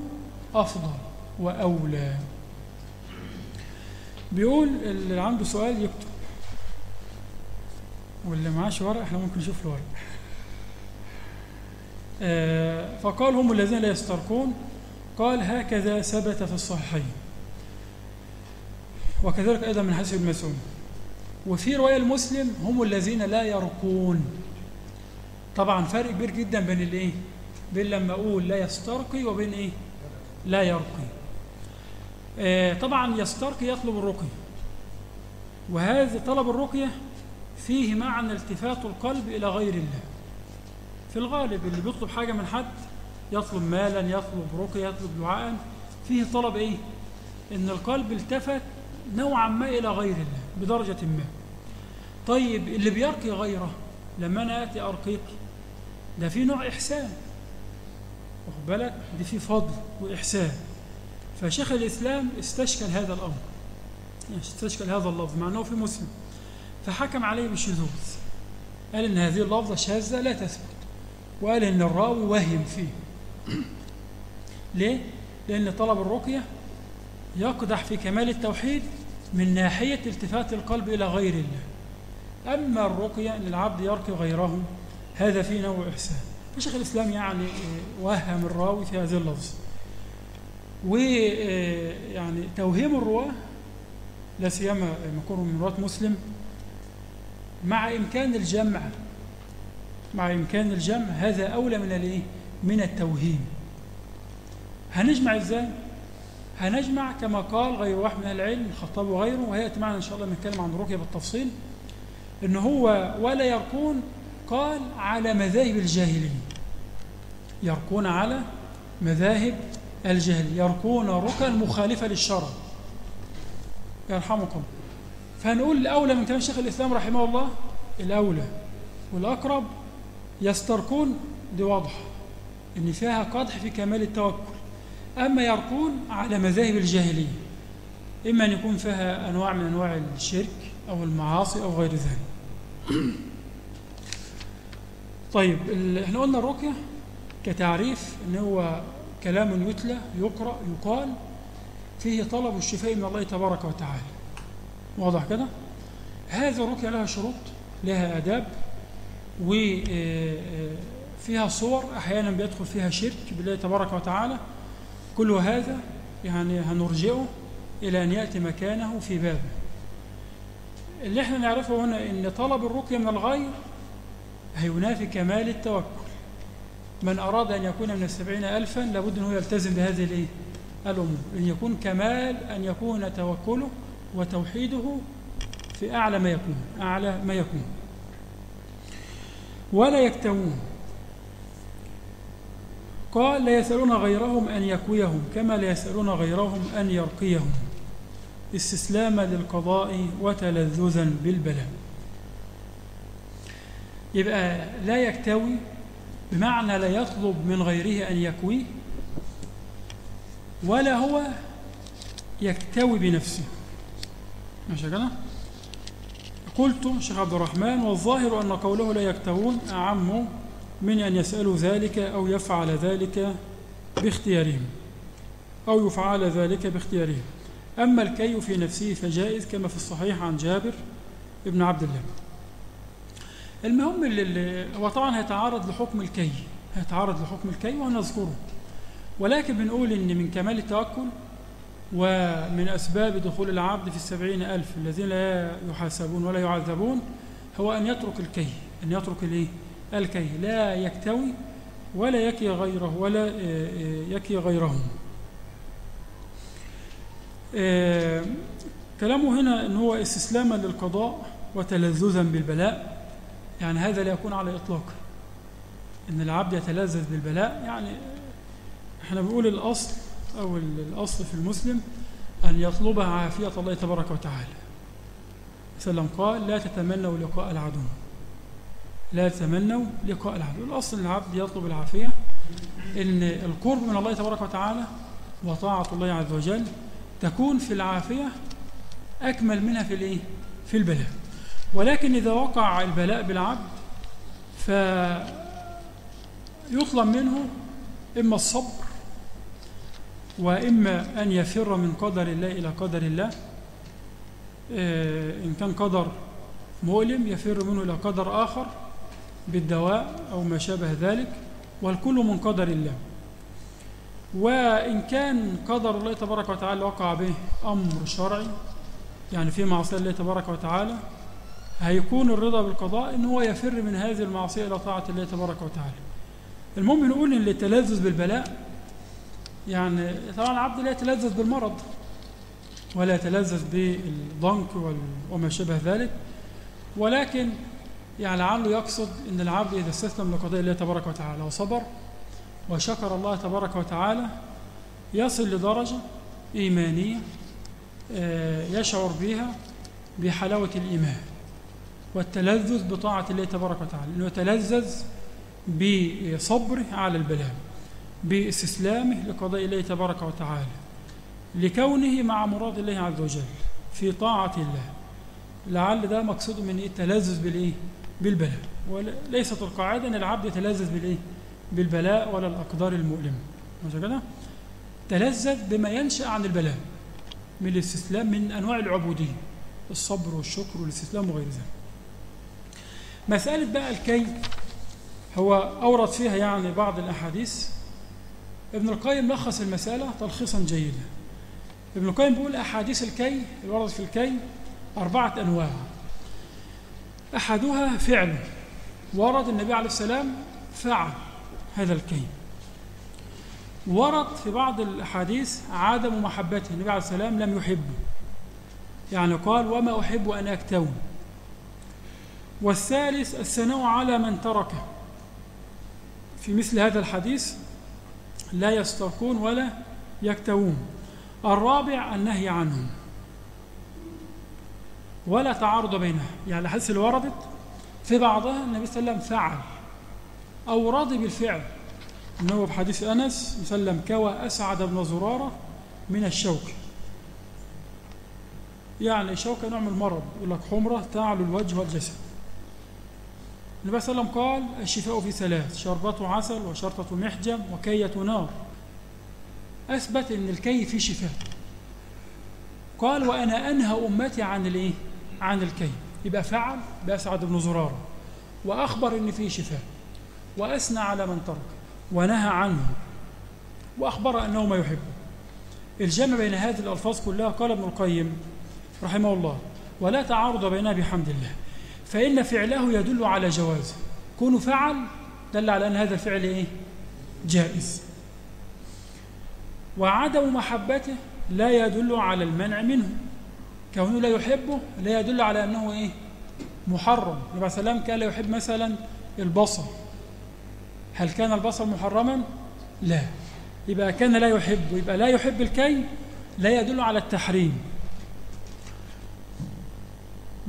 أفضل وأولى. بيقول اللي عنده سؤال يكتب. واللي معاش ورق إحنا ممكن نشوف له ورق. فقال هم الذين لا يسترقون؟ قال هكذا ثبت في الصحيحين. وكذلك أيضا من حديث ابن مسعود. وفي رواية المسلم هم الذين لا يرقون. طبعا فرق كبير جدا بين الإيه؟ بين لما أقول لا يسترقي وبين إيه؟ لا يرقي. آه طبعا يسترقي يطلب الرقي وهذا طلب الرقية فيه معنى التفات القلب إلى غير الله. في الغالب اللي بيطلب حاجة من حد يطلب مالا يطلب رقية يطلب دعاء فيه طلب إيه؟ إن القلب التفت نوعا ما إلى غير الله بدرجة ما. طيب اللي بيرقي غيره لما أنا آتي أرقيك ده في نوع إحسان. واخد بالك؟ دي في فضل وإحسان. فشيخ الإسلام استشكل هذا الأمر. يعني استشكل هذا اللفظ مع إنه في مسلم. فحكم عليه بالشذوذ قال إن هذه اللفظة شاذة لا تثبت. وقال إن الراوي وهم فيه. ليه؟ لأن طلب الرقية يقدح في كمال التوحيد من ناحية التفات القلب إلى غير الله. أما الرقية ان العبد يرقي غيره هذا فيه نوع إحسان. فشيخ الإسلام يعني وهم الراوي في هذه اللفظ. ويعني توهيم الرواة لا سيما يكونوا من رواة مسلم مع إمكان الجمع مع إمكان الجمع هذا أولى من الإيه؟ من التوهيم هنجمع إزاي؟ هنجمع كما قال غير واحد من العلم الخطاب وغيره وهيأتي معنا إن شاء الله نتكلم عن الرقية بالتفصيل إن هو ولا يرقون قال على مذاهب الجاهلين. يرقون على مذاهب الجهل يرقون ركا مخالفة للشرع. يرحمكم. فهنقول الأولى من كلام شيخ الإسلام رحمه الله الأولى والأقرب يسترقون دي واضحة إن فيها قدح في كمال التوكل. أما يرقون على مذاهب الجاهلية إما أن يكون فيها أنواع من أنواع الشرك أو المعاصي أو غير ذلك. طيب إحنا قلنا الرقية كتعريف إن هو كلام يتلى يقرأ يقال فيه طلب الشفاء من الله تبارك وتعالى. واضح كده؟ هذه الرقية لها شروط لها آداب وفيها صور أحيانا بيدخل فيها شرك بالله تبارك وتعالى. كل هذا يعني هنرجعه إلى أن يأتي مكانه في بابه. اللي إحنا نعرفه هنا أن طلب الرقية من الغير هينافي كمال التوكل. من أراد أن يكون من السبعين ألفا لابد أنه يلتزم بهذه الإيه؟ الأمور. أن يكون كمال أن يكون توكله وتوحيده في أعلى ما يكون أعلى ما يكون. ولا يكتوون. قال لا يسألون غيرهم أن يكويهم كما لا يسألون غيرهم أن يرقيهم. استسلاما للقضاء وتلذذا بالبلاء. يبقى لا يكتوي بمعنى لا يطلب من غيره أن يكويه ولا هو يكتوي بنفسه. ماشي كده قلت شيخ عبد الرحمن والظاهر أن قوله لا يكتوون أعم من أن يسألوا ذلك أو يفعل ذلك باختيارهم أو يفعل ذلك باختيارهم. أما الكي في نفسه فجائز كما في الصحيح عن جابر ابن عبد الله. المهم اللي هو طبعا هيتعرض لحكم الكي هيتعرض لحكم الكي وهنذكره. ولكن بنقول إن من كمال التوكل ومن أسباب دخول العبد في السبعين ألف الذين لا يحاسبون ولا يعذبون هو أن يترك الكي أن يترك الإيه؟ الكي لا يكتوي ولا يكي غيره ولا آه، آه، يكي غيرهم آه، كلامه هنا أن هو استسلاما للقضاء وتلذذا بالبلاء يعني هذا لا يكون على إطلاق أن العبد يتلذذ بالبلاء يعني إحنا بنقول الأصل أو الأصل في المسلم أن يطلب عافية الله تبارك وتعالى. وسلم قال لا تتمنوا لقاء العدو. لا تتمنوا لقاء العدو. الأصل العبد يطلب العافية أن القرب من الله تبارك وتعالى وطاعة الله عز وجل تكون في العافية أكمل منها في الإيه؟ في البلاء. ولكن إذا وقع البلاء بالعبد فيطلب منه إما الصبر وإما أن يفر من قدر الله إلى قدر الله آه، إن كان قدر مؤلم يفر منه إلى قدر آخر بالدواء أو ما شابه ذلك والكل من قدر الله. وإن كان قدر الله تبارك وتعالى وقع به أمر شرعي يعني في معصية الله تبارك وتعالى هيكون الرضا بالقضاء إن هو يفر من هذه المعصية إلى طاعة الله تبارك وتعالى. المهم نقول إن التلذذ بالبلاء يعني طبعا العبد لا يتلذذ بالمرض ولا يتلذذ بالضنك وما شابه ذلك ولكن يعني لعله يقصد إن العبد إذا استسلم لقضاء الله تبارك وتعالى وصبر وشكر الله تبارك وتعالى يصل لدرجة إيمانية آه، يشعر بها بحلاوة الإيمان والتلذذ بطاعة الله تبارك وتعالى إنه يتلذذ بصبره على البلاء. باستسلامه لقضاء الله تبارك وتعالى لكونه مع مراد الله عز وجل في طاعة الله. لعل ده مقصود من إيه؟ التلذذ بالإيه؟ بالبلاء. وليست القاعدة إن العبد يتلذذ بالإيه؟ بالبلاء ولا الأقدار المؤلمة. ماشي كده؟ تلذذ بما ينشأ عن البلاء من الاستسلام من أنواع العبودية الصبر والشكر والاستسلام وغير ذلك. مسألة بقى الكي هو أورد فيها يعني بعض الأحاديث ابن القيم لخص المسألة تلخيصا جيدا. ابن القيم بيقول أحاديث الكي الورد في الكي أربعة أنواع. أحدها فعل ورد النبي عليه السلام فعل هذا الكي. ورد في بعض الأحاديث عدم محبته النبي عليه السلام لم يحبه. يعني قال وما أحب أن أكتوم. والثالث الثناء على من تركه. في مثل هذا الحديث لا يسترقون ولا يكتوون. الرابع النهي عنهم. ولا تعارض بينها يعني الحديث اللي وردت في بعضها النبي صلى الله عليه وسلم فعل أو رضي بالفعل. إنه في حديث أنس وسلم كوى أسعد بن زرارة من الشوك. يعني الشوكة نوع من المرض. يقول لك حمرة تعلو الوجه والجسد. النبي صلى الله عليه وسلم قال الشفاء في ثلاث شربة عسل وشرطة محجم وكية نار. أثبت أن الكي فيه شفاء. قال وأنا أنهى أمتي عن الإيه؟ عن الكي. يبقى فعل بأسعد بن زرارة. وأخبر أن فيه شفاء. وأثنى على من ترك. ونهى عنه. وأخبر أنه ما يحبه. الجمع بين هذه الألفاظ كلها قال ابن القيم رحمه الله ولا تعارض بينها بحمد الله. فإن فعله يدل على جوازه كونه فعل دل على أن هذا الفعل إيه؟ جائز. وعدم محبته لا يدل على المنع منه. كونه لا يحبه لا يدل على أنه إيه؟ محرم. النبي عليه وسلم كان لا يحب مثلا البصر هل كان البصر محرما؟ لا. يبقى كان لا يحب. يبقى لا يحب الكي لا يدل على التحريم.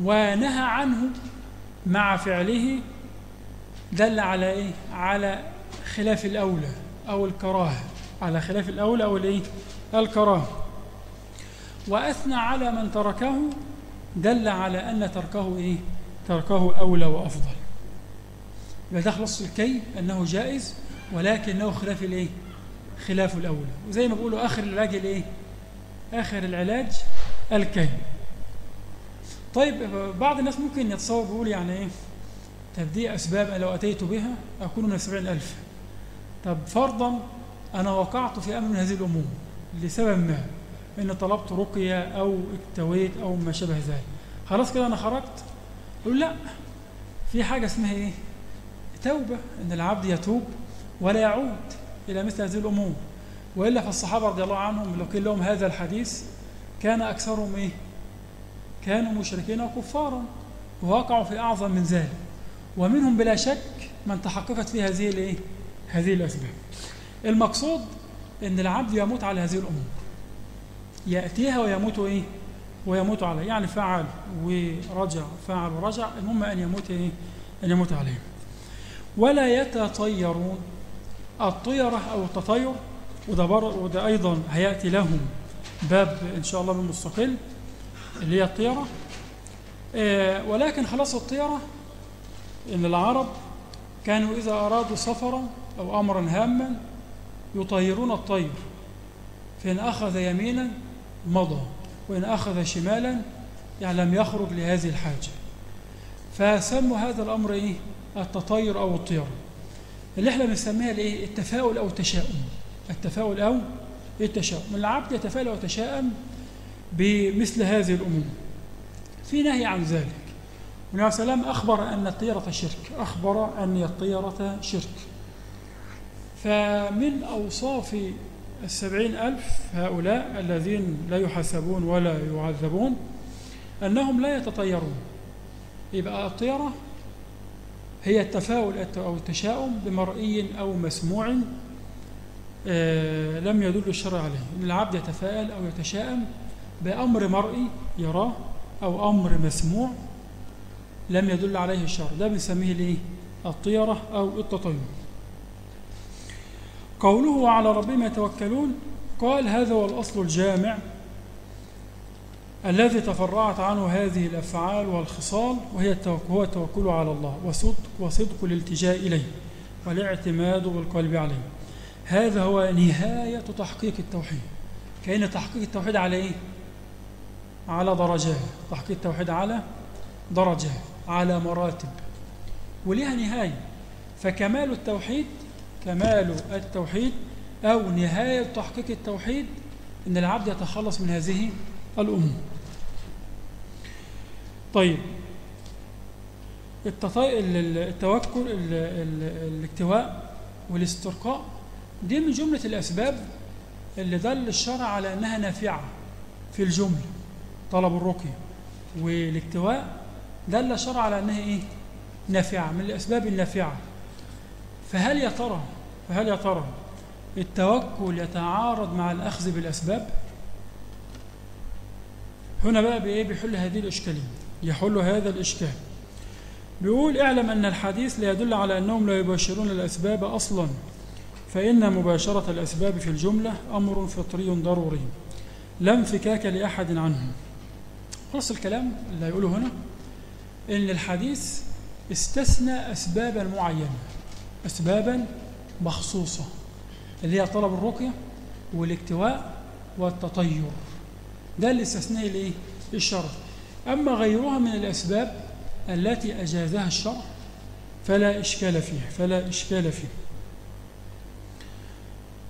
ونهى عنه مع فعله دل على إيه؟ على خلاف الأولى أو الكراهة. على خلاف الأولى أو الإيه؟ الكراهة. وأثنى على من تركه دل على أن تركه إيه؟ تركه أولى وأفضل. يبقى ده خلاص الكي أنه جائز ولكنه خلاف الإيه؟ خلاف الأولى. وزي ما بيقولوا آخر العلاج الإيه؟ آخر العلاج الكي. طيب بعض الناس ممكن يتصور بيقول يعني إيه؟ طب دي أسباب لو أتيت بها أكون من السبعين ألف. طب فرضا أنا وقعت في أمر من هذه الأمور لسبب ما؟ إن طلبت رقية أو اكتويت أو ما شابه ذلك. خلاص كده أنا خرجت؟ يقول لا في حاجة اسمها إيه؟ توبة إن العبد يتوب ولا يعود إلى مثل هذه الأمور. وإلا فالصحابة رضي الله عنهم لو كان لهم هذا الحديث كان أكثرهم إيه؟ كانوا مشركين وكفارا ووقعوا في أعظم من ذلك. ومنهم بلا شك من تحققت في هذه الإيه هذه الأسباب. المقصود أن العبد يموت على هذه الأمور. يأتيها ويموت إيه؟ ويموت عليها. يعني فعل ورجع فعل ورجع المهم أن يموت إيه؟ أن يموت عليه. ولا يتطيرون الطيرة أو التطير وده. وده أيضا هيأتي لهم باب إن شاء الله بالمستقل اللي هي الطيرة آه ولكن خلاص الطيرة إن العرب كانوا إذا أرادوا سفرا أو أمرا هاما يطيرون الطير. فإن أخذ يمينا مضى وإن أخذ شمالا يعني لم يخرج لهذه الحاجة. فسموا هذا الأمر إيه؟ التطير أو الطيرة. اللي إحنا بنسميها الإيه؟ التفاؤل أو التشاؤم. التفاؤل أو التشاؤم. العبد يتفاءل ويتشاءم بمثل هذه الأمور. في نهي عن ذلك. الله عليه وسلم أخبر أن الطيرة شرك. أخبر أن الطيرة شرك. فمن أوصاف السبعين ألف هؤلاء الذين لا يحاسبون ولا يعذبون أنهم لا يتطيرون. يبقى الطيرة هي التفاؤل أو التشاؤم بمرئي أو مسموع آه لم يدل الشرع عليه. إن العبد يتفاءل أو يتشاءم بأمر مرئي يراه أو أمر مسموع لم يدل عليه الشرع. ده بنسميه الإيه؟ الطيرة أو التطير. قوله على ربهم يتوكلون قال هذا هو الأصل الجامع الذي تفرعت عنه هذه الأفعال والخصال وهي هو التوكل على الله وصدق, وصدق الالتجاء إليه والاعتماد بالقلب عليه. هذا هو نهاية تحقيق التوحيد. كأن تحقيق التوحيد على إيه؟ على درجات تحقيق التوحيد على درجات على مراتب. ولها نهاية. فكمال التوحيد كمال التوحيد أو نهاية تحقيق التوحيد أن العبد يتخلص من هذه الأمور. طيب. التوكل الاكتواء والاسترقاء دي من جملة الأسباب اللي دل الشرع على أنها نافعة في الجملة. طلب الرقية والاكتواء دل الشرع على أنها إيه؟ نافعة من الأسباب النافعة. فهل يا ترى فهل يا ترى التوكل يتعارض مع الأخذ بالأسباب؟ هنا بقى بإيه؟ بيحل هذه الإشكالية يحل هذا الإشكال. بيقول اعلم أن الحديث لا يدل على أنهم لا يباشرون الأسباب أصلا فإن مباشرة الأسباب في الجملة أمر فطري ضروري لا انفكاك لأحد عنهم. خلص الكلام اللي هيقوله هنا إن الحديث استثنى أسبابا معينة أسبابا مخصوصة اللي هي طلب الرقية والاكتواء والتطير. ده الاستثناء الايه الشرع. أما غيرها من الأسباب التي أجازها الشرع فلا إشكال فيها فلا إشكال فيها.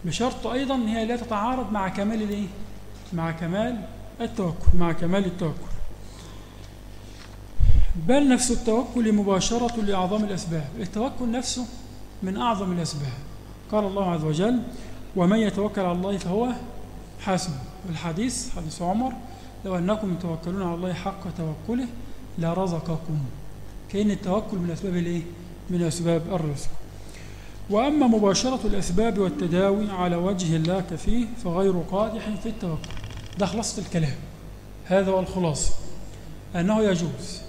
بشرط أيضا أن هي لا تتعارض مع كمال الإيه؟ مع كمال التوكل مع كمال التوكل. بل نفس التوكل مباشرة لأعظم الأسباب. التوكل نفسه من أعظم الأسباب. قال الله عز وجل ومن يتوكل على الله فهو حسن الحديث حديث عمر لو أنكم توكلون على الله حق توكله لرزقكم كأن التوكل من أسباب الإيه؟ من أسباب الرزق. وأما مباشرة الأسباب والتداوي على وجه لا كفيه فغير قادح في التوكل. ده خلاصة الكلام. هذا هو الخلاصة. أنه يجوز.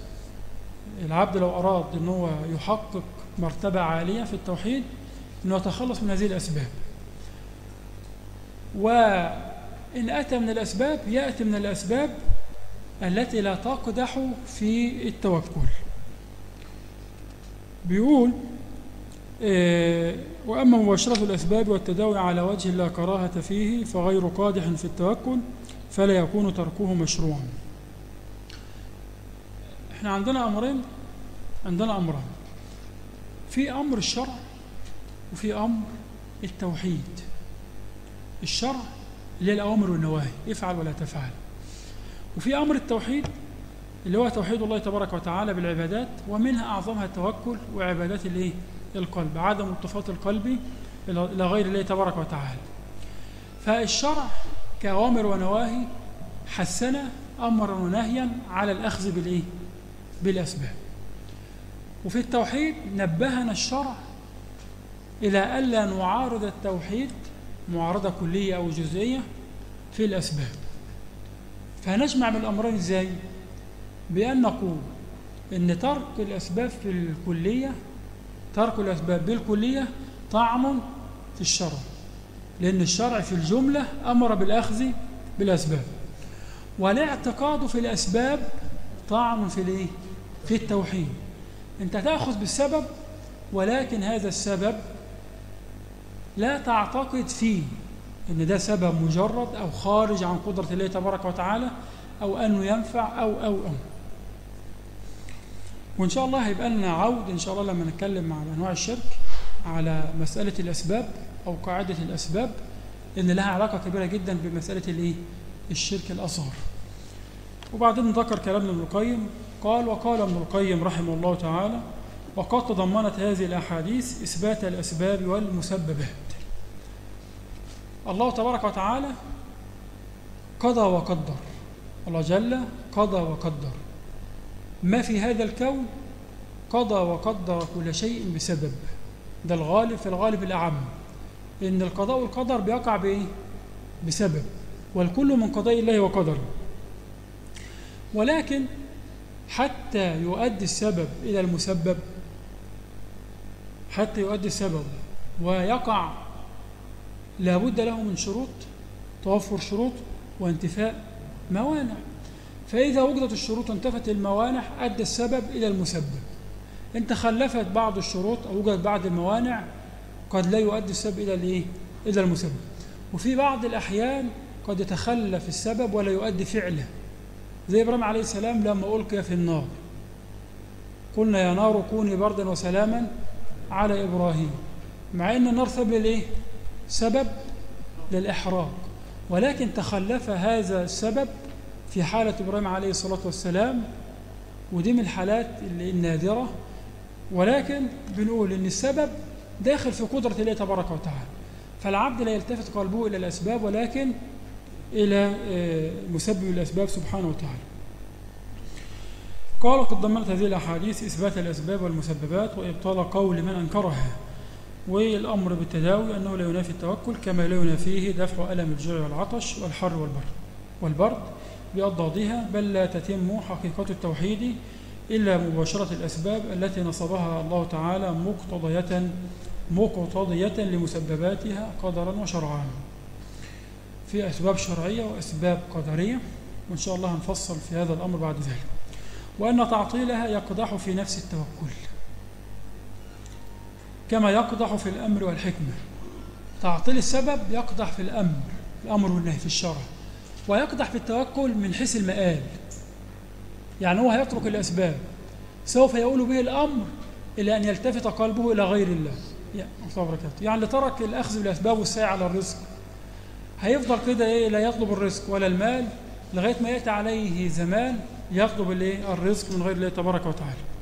العبد لو أراد أن هو يحقق مرتبة عالية في التوحيد أنه يتخلص من هذه الأسباب. وإن أتى من الأسباب يأتي من الأسباب التي لا تقدح في التوكل. بيقول إيه وأما مباشرة الأسباب والتداوي على وجه لا كراهة فيه فغير قادح في التوكل فلا يكون تركه مشروعا. إحنا عندنا أمرين عندنا أمران. في أمر الشرع وفي أمر التوحيد. الشرع اللي هي الأوامر والنواهي. افعل ولا تفعل. وفي أمر التوحيد اللي هو توحيد الله تبارك وتعالى بالعبادات ومنها أعظمها التوكل وعبادات الإيه؟ القلب. عدم التفات القلب إلى غير الله تبارك وتعالى. فالشرع كأوامر ونواهي حسنا أمرا ونهيا على الأخذ بالإيه؟ بالأسباب. وفي التوحيد نبهنا الشرع إلى ألا نعارض التوحيد معارضة كلية أو جزئية في الأسباب فهنجمع من الأمرين إزاي؟ بأن نقول إن ترك الأسباب في الكلية ترك الأسباب بالكلية طعن في الشرع لأن الشرع في الجملة أمر بالأخذ بالأسباب والاعتقاد في الأسباب طعن في الإيه؟ في التوحيد أنت تأخذ بالسبب ولكن هذا السبب لا تعتقد فيه أن ده سبب مجرد أو خارج عن قدرة الله تبارك وتعالى أو أنه ينفع أو أو أو وإن شاء الله هيبقى لنا عود إن شاء الله لما نتكلم عن أنواع الشرك على مسألة الأسباب أو قاعدة الأسباب إن لها علاقة كبيرة جدا بمسألة الإيه؟ الشرك الأصغر وبعدين ذكر كلام ابن القيم قال وقال ابن القيم رحمه الله تعالى وقد تضمنت هذه الأحاديث إثبات الأسباب والمسببات. الله تبارك وتعالى قضى وقدر. الله جل قضى وقدر. ما في هذا الكون؟ قضى وقدر كل شيء بسبب. ده الغالب في الغالب الأعم. إن القضاء والقدر بيقع بإيه؟ بسبب. والكل من قضاء الله وقدره. ولكن حتى يؤدي السبب إلى المسبب حتى يؤدي السبب ويقع لابد له من شروط توفر شروط وانتفاء موانع. فإذا وجدت الشروط وانتفت الموانع أدى السبب إلى المسبب. إن تخلفت بعض الشروط أو وجدت بعض الموانع قد لا يؤدي السبب إلى الإيه؟ إلى المسبب. وفي بعض الأحيان قد يتخلف السبب ولا يؤدي فعله. زي إبراهيم عليه السلام لما ألقي في النار قلنا يا نار كوني بردا وسلاما على إبراهيم مع أن النار سبب لإيه؟ سبب للإحراق ولكن تخلف هذا السبب في حالة إبراهيم عليه الصلاة والسلام ودي من الحالات النادرة ولكن بنقول إن السبب داخل في قدرة الله تبارك وتعالى فالعبد لا يلتفت قلبه إلى الأسباب ولكن إلى آه، مسبب الأسباب سبحانه وتعالى. قال قد ضمنت هذه الأحاديث إثبات الأسباب والمسببات وإبطال قول من أنكرها والأمر بالتداوي أنه لا ينافي التوكل كما لا ينافيه دفع ألم الجوع والعطش والحر والبرد والبرد بأضدادها بل لا تتم حقيقة التوحيد إلا مباشرة الأسباب التي نصبها الله تعالى مقتضية مقتضية لمسبباتها قدرا وشرعا. في أسباب شرعية وأسباب قدرية وإن شاء الله هنفصل في هذا الأمر بعد ذلك. وأن تعطيلها يقدح في نفس التوكل. كما يقدح في الأمر والحكمة. تعطيل السبب يقدح في الأمر الأمر والنهي في الشرع. ويقدح في التوكل من حيث المآل. يعني هو هيترك الأسباب. سوف يقول به الأمر إلى أن يلتفت قلبه إلى غير الله. يعني اللي ترك الأخذ بالأسباب والسعي على الرزق. هيفضل كده إيه لا يطلب الرزق ولا المال لغاية ما يأتي عليه زمان يطلب الإيه الرزق من غير الله تبارك وتعالى.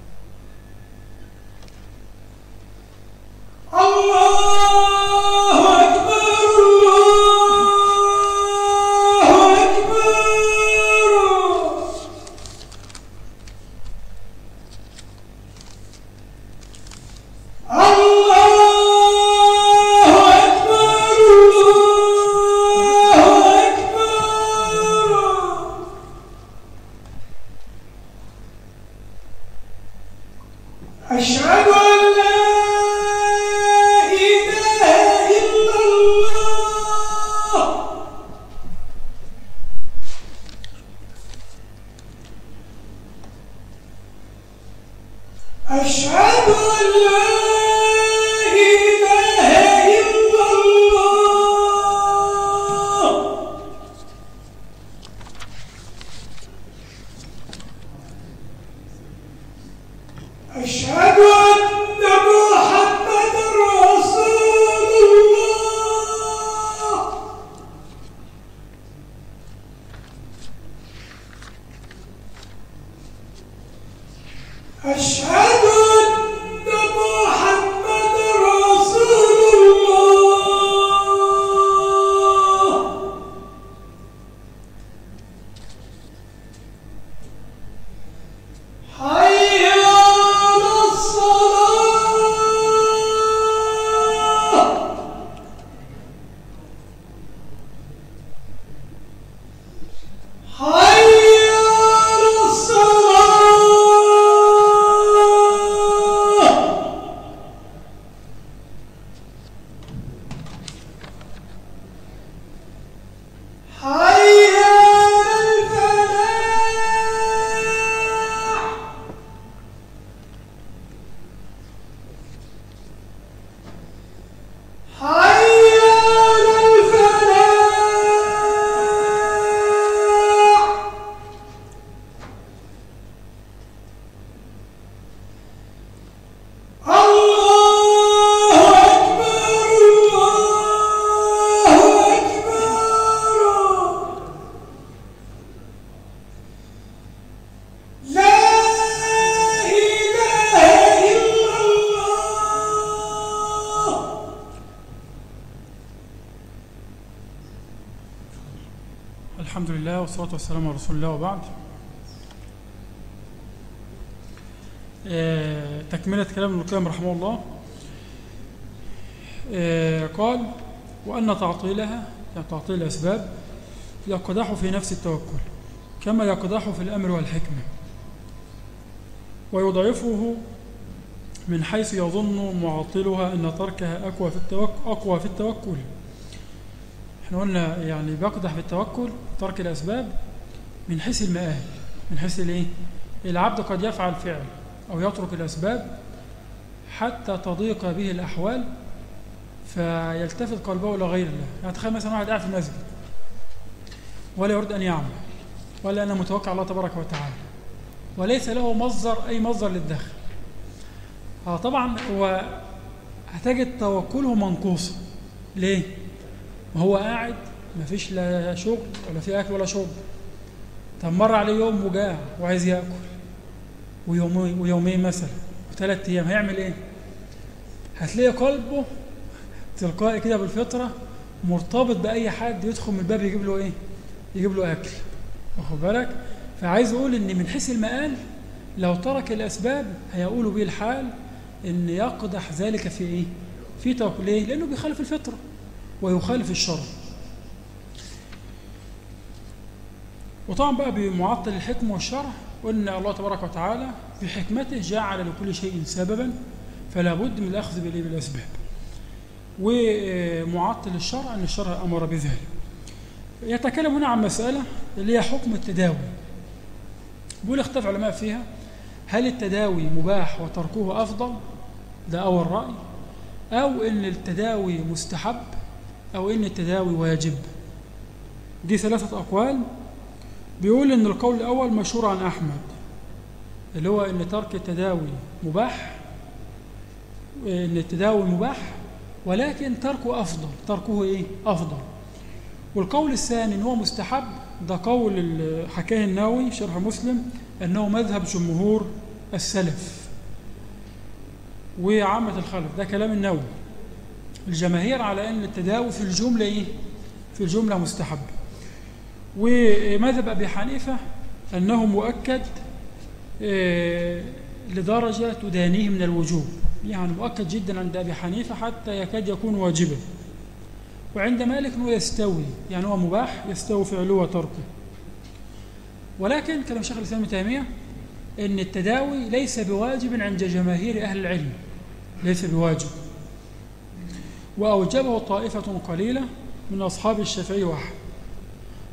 والصلاة والسلام على رسول الله وبعد. آه تكملة كلام ابن القيم رحمه الله. آه قال وأن تعطيلها يعني تعطيل الأسباب يقدح في نفس التوكل كما يقدح في الأمر والحكمة ويضعفه من حيث يظن معطلها أن تركها أقوى في التوكل, أقوى في التوكل. إحنا قلنا يعني بيقدح بالتوكل ترك الأسباب من حيث المآهل من حيث الإيه؟ العبد قد يفعل فعل أو يترك الأسباب حتى تضيق به الأحوال فيلتفت قلبه إلى غير الله. يعني تخيل مثلا واحد قاعد في المسجد ولا يريد أن يعمل ولا أنه متوكل على الله تبارك وتعالى وليس له مصدر أي مصدر للدخل. آه طبعا هو هتجد توكله منقوصا ليه؟ وهو قاعد ما فيش لا شغل ولا في أكل ولا شرب طب مر عليه يوم وجاع وعايز يأكل ويومين ويومين مثلا وثلاث أيام هيعمل إيه؟ هتلاقي قلبه تلقائي كده بالفطرة مرتبط بأي حد يدخل من الباب يجيب له إيه؟ يجيب له أكل واخد بالك؟ فعايز أقول إن من حيث المآل لو ترك الأسباب هيقولوا به الحال إن يقدح ذلك في إيه؟ في توكل ليه؟ لأنه بيخالف الفطرة ويخالف الشرع. وطبعا بقى بمعطل الحكم والشرع وان الله تبارك وتعالى بحكمته جعل لكل شيء سببا فلا بد من الأخذ بالاسباب ومعطل الشرع أن الشرع أمر بذلك. يتكلم هنا عن مسألة اللي هي حكم التداوي. بيقول اختلف علماء فيها هل التداوي مباح وتركه أفضل؟ ده أول رأي. أو إن التداوي مستحب أو إن التداوي واجب. دي ثلاثة أقوال. بيقول إن القول الأول مشهور عن أحمد اللي هو إن ترك التداوي مباح إن التداوي مباح ولكن تركه أفضل. تركه إيه؟ أفضل. والقول الثاني إن هو مستحب ده قول حكاه النووي شرح مسلم أنه مذهب جمهور السلف وعامة الخلف. ده كلام النووي. الجماهير على أن التداوي في الجملة إيه؟ في الجملة مستحب. ومذهب أبي حنيفة أنه مؤكد آه، لدرجة تدانيه من الوجوب. يعني مؤكد جدا عند أبي حنيفة حتى يكاد يكون واجبا. وعند مالك أنه يستوي يعني هو مباح يستوي فعله وتركه. ولكن كلام شيخ الإسلام تيمية أن التداوي ليس بواجب عند جماهير أهل العلم. ليس بواجب. وأوجبه طائفة قليلة من أصحاب الشافعي وأحمد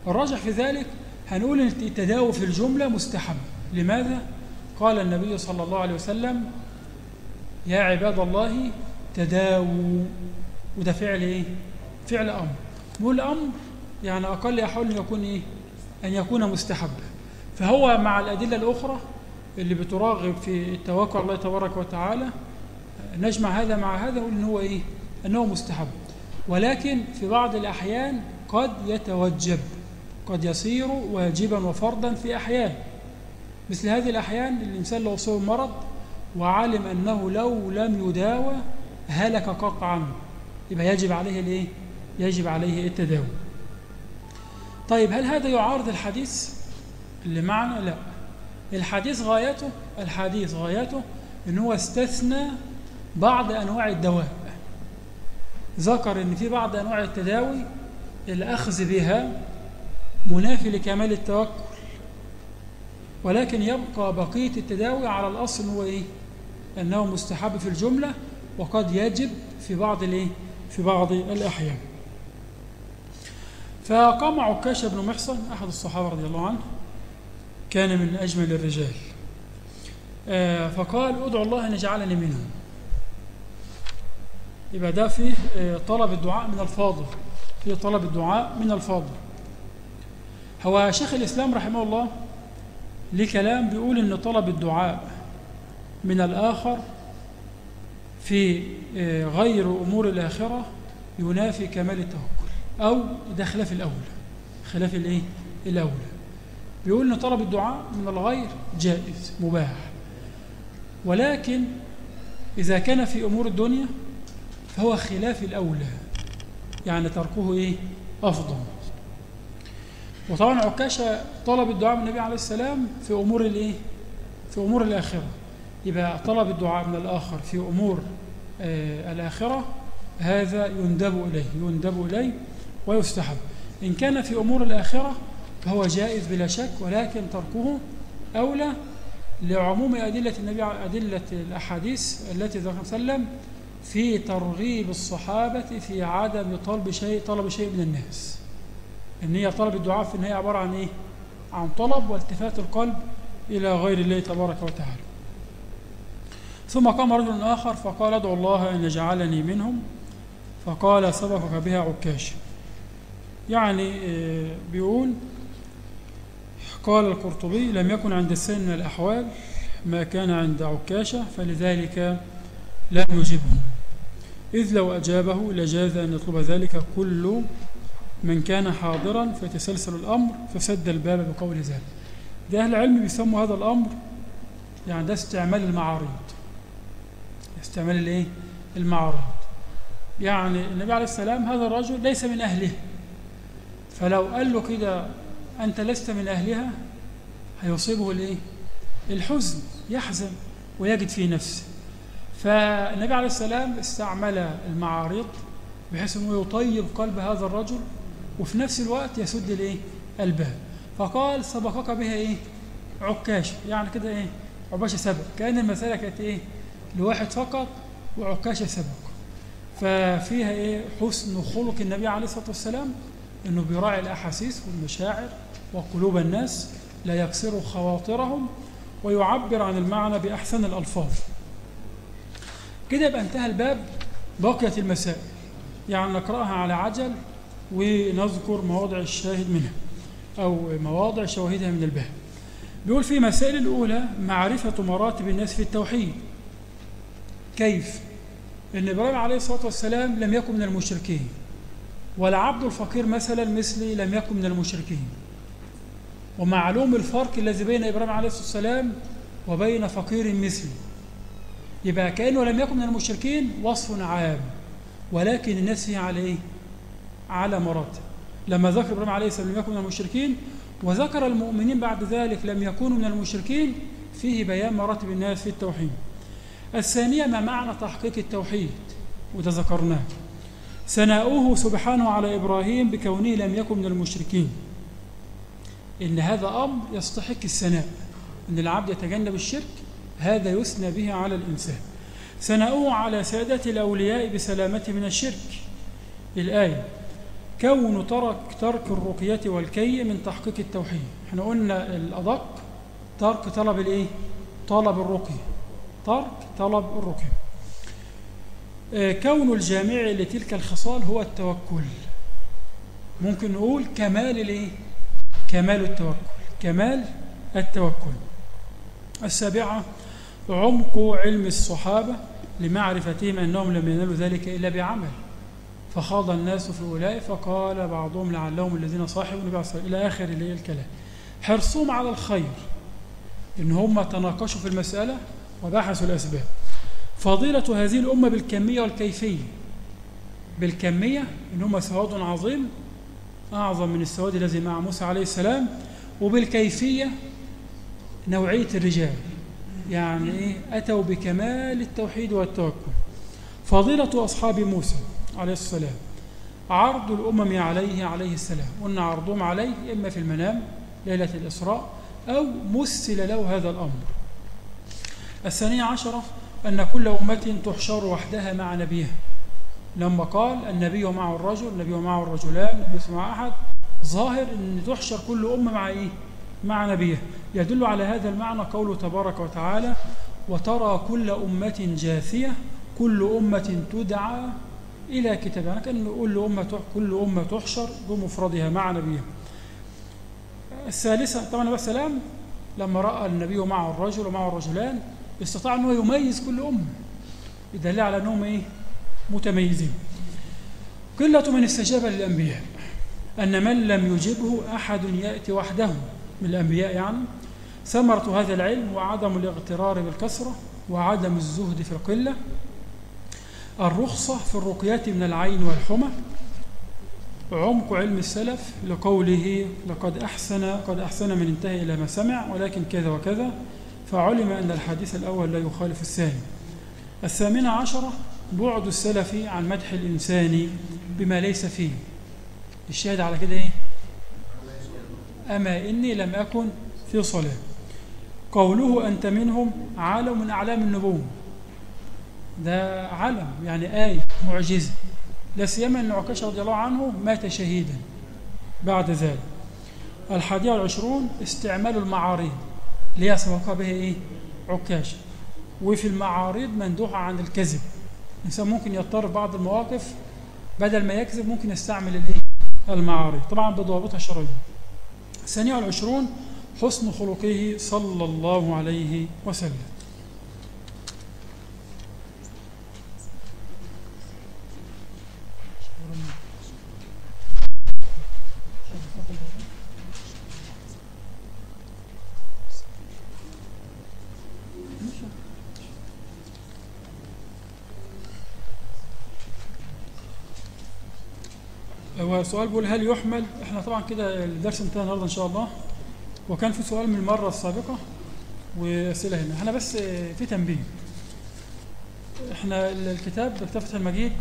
الراجح في ذلك هنقول إن التداوي في الجملة مستحب. لماذا؟ قال النبي صلى الله عليه وسلم يا عباد الله تداووا. وده فعل إيه؟ فعل أمر. بيقول أمر يعني أقل يحول إن يكون إيه؟ أن يكون مستحبا فهو مع الأدلة الأخرى اللي بتراغب في التوكل على الله تبارك وتعالى نجمع هذا مع هذا ونقول إن هو إيه؟ أنه مستحب. ولكن في بعض الأحيان قد يتوجب قد يصير واجبا وفرضا في أحيان. مثل هذه الأحيان الإنسان لو صار مرض وعلم أنه لو لم يداوى هلك قطعا يبقى يجب عليه الإيه؟ يجب عليه التداوي. طيب هل هذا يعارض الحديث؟ اللي معنا لا. الحديث غايته الحديث غايته إن هو استثنى بعض أنواع الدواء. ذكر إن في بعض أنواع التداوي الأخذ بها منافي لكمال التوكل ولكن يبقى بقية التداوي على الأصل هو إيه؟ أنه مستحب في الجملة وقد يجب في بعض الإيه؟ في بعض الأحيان. فقام عكاش بن محصن أحد الصحابة رضي الله عنه كان من أجمل الرجال. آه، فقال ادعو الله أن يجعلني منهم. يبقى ده فيه آه، طلب الدعاء من الفاضل. فيه طلب الدعاء من الفاضل. هو شيخ الإسلام رحمه الله ليه كلام بيقول إن طلب الدعاء من الآخر في آه، غير أمور الآخرة ينافي كمال التوكل أو ده خلاف الأولى خلاف الإيه؟ الأولى بيقول إن طلب الدعاء من الغير جائز مباح. ولكن إذا كان في أمور الدنيا فهو خلاف الأولى يعني تركه إيه؟ أفضل. وطبعا عكاشة طلب الدعاء من النبي عليه السلام في أمور الإيه؟ في أمور الآخرة. يبقى طلب الدعاء من الآخر في أمور آه الآخرة هذا يندب إليه يندب إليه ويستحب. إن كان في أمور الآخرة فهو جائز بلا شك ولكن تركه أولى لعموم أدلة النبي أدلة الأحاديث التي ذكر وسلم في ترغيب الصحابة في عدم طلب شيء طلب شيء من الناس. إن هي طلب الدعاء في النهاية عبارة عن إيه؟ عن طلب والتفات القلب إلى غير الله تبارك وتعالى. ثم قام رجل آخر فقال ادعو الله أن يجعلني منهم. فقال سبقك بها عكاش. يعني بيقول قال القرطبي لم يكن عند السن من الأحوال ما كان عند عكاشة فلذلك لم يجبه إذ لو أجابه لجاز أن يطلب ذلك كل من كان حاضرا فيتسلسل الأمر فسد الباب بقول ذلك. ده أهل العلم بيسموا هذا الأمر يعني ده استعمال المعارض. استعمال الإيه؟ المعارض. يعني النبي عليه السلام هذا الرجل ليس من أهله. فلو قال له كده أنت لست من أهلها هيصيبه الإيه؟ الحزن يحزن ويجد في نفسه. فالنبي عليه السلام استعمل المعارض بحيث إنه يطيب قلب هذا الرجل وفي نفس الوقت يسد الإيه؟ الباب. فقال سبقك بها إيه؟ عكاشه يعني كده إيه؟ عباشه سبق. كأن المسألة كانت إيه؟ لواحد فقط وعكاشه سبق. ففيها إيه؟ حسن خلق النبي عليه الصلاة والسلام إنه بيراعي الأحاسيس والمشاعر وقلوب الناس لا يكسر خواطرهم ويعبر عن المعنى بأحسن الألفاظ. كده يبقى انتهى الباب بقيت المسائل. يعني نقرأها على عجل ونذكر مواضع الشاهد منها أو مواضع شواهدها من الباب. بيقول في مسائل الأولى معرفة مراتب الناس في التوحيد. كيف؟ إن إبراهيم عليه الصلاة والسلام لم يكن من المشركين. والعبد الفقير مثلا مثلي لم يكن من المشركين. ومعلوم الفرق الذي بين إبراهيم عليه الصلاة والسلام وبين فقير مثلي. يبقى كأنه لم يكن من المشركين وصف عام ولكن الناس فيها على إيه؟ على مراتب. لما ذكر إبراهيم عليه السلام لم يكن من المشركين وذكر المؤمنين بعد ذلك لم يكونوا من المشركين فيه بيان مراتب الناس في التوحيد. الثانية ما معنى تحقيق التوحيد؟ وده ذكرناه. ثناؤه سبحانه على إبراهيم بكونه لم يكن من المشركين. إن هذا أمر يستحق الثناء إن العبد يتجنب الشرك هذا يثنى به على الإنسان. ثناؤه على سادة الأولياء بسلامته من الشرك. الآية كون ترك ترك الرقية والكي من تحقيق التوحيد. إحنا قلنا الأدق ترك طلب الإيه؟ طلب الرقية. ترك طلب الرقية. آه، كون الجامع لتلك الخصال هو التوكل. ممكن نقول كمال الإيه؟ كمال التوكل. كمال التوكل. السابعة عمق علم الصحابة لمعرفتهم أنهم لم ينالوا ذلك إلا بعمل. فخاض الناس في أولئك فقال بعضهم لعلهم الذين صاحبوا النبي صلى إلى آخر اللي الكلام. حرصهم على الخير إن هم تناقشوا في المسألة وبحثوا الأسباب. فضيلة هذه الأمة بالكمية والكيفية. بالكمية إن هم سواد عظيم أعظم من السواد الذي مع موسى عليه السلام. وبالكيفية نوعية الرجال. يعني إيه أتوا بكمال التوحيد والتوكل. فضيلة أصحاب موسى عليه السلام عرض الأمم عليه عليه السلام قلنا عرضهم عليه إما في المنام ليلة الإسراء أو مثل له هذا الأمر. الثانية عشرة أن كل أمة تحشر وحدها مع نبيها. لما قال النبي معه الرجل النبي معه الرجلان النبي مع أحد ظاهر أن تحشر كل أمة مع إيه؟ مع نبيها يدل على هذا المعنى قوله تبارك وتعالى وترى كل أمة جاثية كل أمة تدعى إلى كتاب يعني كأن كل أمة كل أمة تحشر بمفردها مع نبيها الثالثة طبعا النبي السلام لما رأى النبي معه الرجل ومعه الرجلان استطاع أنه يميز كل أمة يدل على أنهم إيه؟ متميزين. قلة من استجاب للأنبياء أن من لم يجبه أحد يأتي وحده. من الأنبياء يعني. ثمرة هذا العلم وعدم الاغترار بالكثرة وعدم الزهد في القلة. الرخصة في الرقيات من العين والحمى. عمق علم السلف لقوله لقد أحسن قد أحسن من انتهى إلى ما سمع ولكن كذا وكذا. فعلم أن الحديث الأول لا يخالف الثاني. الثامنة عشرة بعد السلف عن مدح الإنسان بما ليس فيه. الشاهد على كده إيه؟ أما إني لم أكن في صلاة. قوله أنت منهم عالم من أعلام النبوة. ده علم يعني آية معجزة. لا سيما أن عكاشة رضي الله عنه مات شهيدا بعد ذلك. الحادية والعشرون استعمال المعاريض اللي هي سبقها بها إيه؟ عكاشة وفي المعاريض مندوحة عن الكذب. الإنسان ممكن يضطر بعض المواقف بدل ما يكذب ممكن يستعمل الإيه؟ المعاريض طبعا بضوابطها الشرعية. الثانية والعشرون حسن خلقه صلى الله عليه وسلم. سؤال بيقول هل يحمل؟ إحنا طبعا كده الدرس انتهى النهارده إن شاء الله. وكان في سؤال من المره السابقة وأسئلة هنا. إحنا بس في تنبيه. إحنا الكتاب فتح المجيد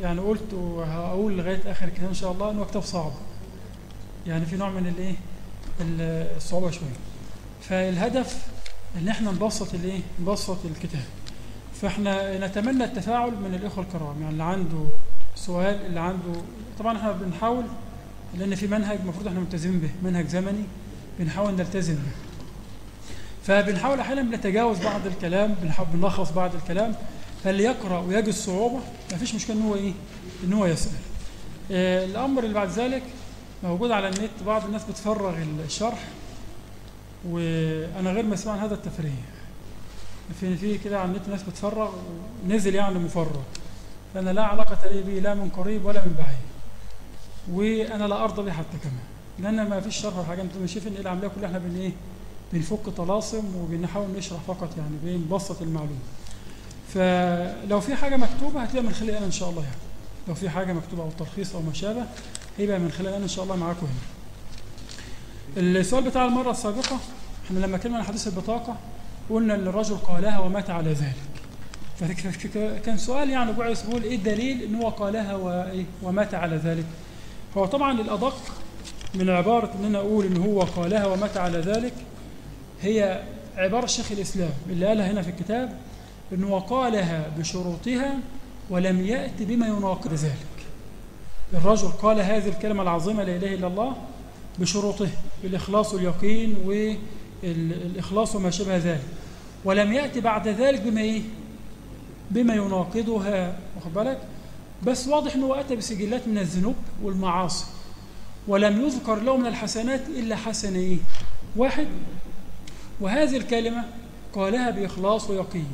يعني قلت وهقول لغاية آخر الكتاب إن شاء الله إنه كتاب صعب. يعني في نوع من الايه الصعوبة شوية. فالهدف إن إحنا نبسط الايه نبسط الكتاب. فإحنا نتمنى التفاعل من الإخوة الكرام يعني اللي عنده سؤال اللي عنده طبعا إحنا بنحاول لأن في منهج المفروض إحنا ملتزمين به منهج زمني بنحاول نلتزم به. فبنحاول أحيانا بنتجاوز بعض الكلام بنلخص بعض الكلام. فاللي يقرأ ويجد صعوبة ما فيش مشكلة إن هو إيه؟ إن هو يسأل. آه الأمر اللي بعد ذلك موجود على النت بعض الناس بتفرغ الشرح وأنا غير مسؤول عن هذا التفريغ. في في كده على النت ناس بتفرغ نزل يعني مفرغ. فانا لا علاقة لي به لا من قريب ولا من بعيد. وأنا لا أرضى به حتى كمان. لأن ما فيش شرح حاجة. أنتم شايفين إن العملية كلها؟ إحنا بن إيه؟ بنفك طلاسم وبنحاول نشرح فقط يعني بنبسط المعلومة. فلو في حاجة مكتوبة هتبقى من خلال أنا إن شاء الله يعني. لو في حاجة مكتوبة أو تلخيص أو ما شابه هيبقى من خلال أنا إن شاء الله معاكم هنا. السؤال بتاع المرة السابقة إحنا لما كنا عن حديث البطاقة قلنا إن الرجل قالها ومات على ذلك. فكان سؤال يعني بعث بيقول إيه الدليل إن هو قالها ومات على ذلك؟ هو طبعا الأدق من عبارة إن أنا أقول إن هو قالها ومات على ذلك هي عبارة شيخ الإسلام اللي قالها هنا في الكتاب انه قالها بشروطها ولم يأت بما يناقض ذلك. الرجل قال هذه الكلمة العظيمة لا إله إلا الله بشروطه الإخلاص واليقين والإخلاص وما شابه ذلك. ولم يأتي بعد ذلك بما إيه؟ بما يناقضها واخد بالك؟ بس واضح أنه أتى بسجلات من الذنوب والمعاصي ولم يذكر له من الحسنات إلا حسنة إيه؟ واحد وهذه الكلمة قالها بإخلاص ويقين.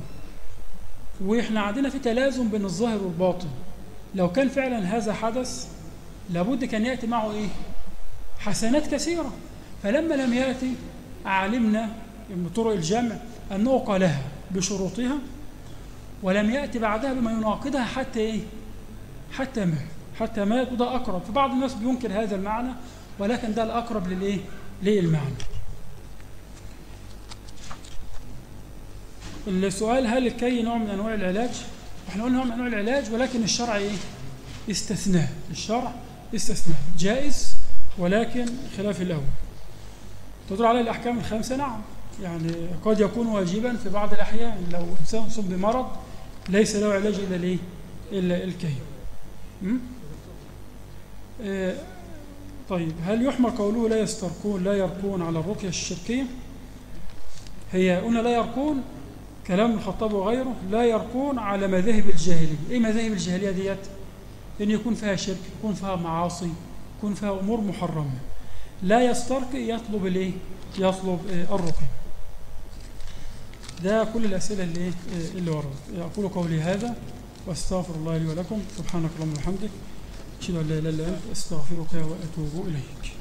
وإحنا عندنا في تلازم بين الظاهر والباطن. لو كان فعلا هذا حدث لابد كان يأتي معه إيه؟ حسنات كثيرة. فلما لم يأتي علمنا من طرق الجمع أنه قالها بشروطها. ولم يأتي بعدها بما يناقضها حتى إيه؟ حتى مات حتى مات وده أقرب في بعض الناس بينكر هذا المعنى ولكن ده الأقرب للإيه؟ للمعنى السؤال هل الكي نوع من أنواع العلاج؟ إحنا قلنا نوع من أنواع العلاج ولكن الشرع إيه؟ استثناء الشرع استثناء جائز ولكن خلاف الأول تدل عليه الأحكام الخمسة نعم يعني قد يكون واجبا في بعض الأحيان لو إنسان صب بمرض ليس له علاج إلا ليه؟ إلا الكي آه طيب هل يحمل قوله لا يسترقون لا يرقون على الرقية الشركية هي قلنا لا يرقون كلام الخطاب وغيره لا يرقون على مذاهب الجاهلية. إيه مذاهب الجاهلية ديت؟ إن يكون فيها شرك يكون فيها معاصي يكون فيها أمور محرمة. لا يسترقي يطلب الايه يطلب آه، الرقي ده كل الأسئلة اللي؟ اللي وردت أقول قولي هذا وأستغفر الله لي ولكم. سبحانك اللهم وبحمدك. أشهد أن لا إله إلا أنت. أستغفرك وأتوب إليك.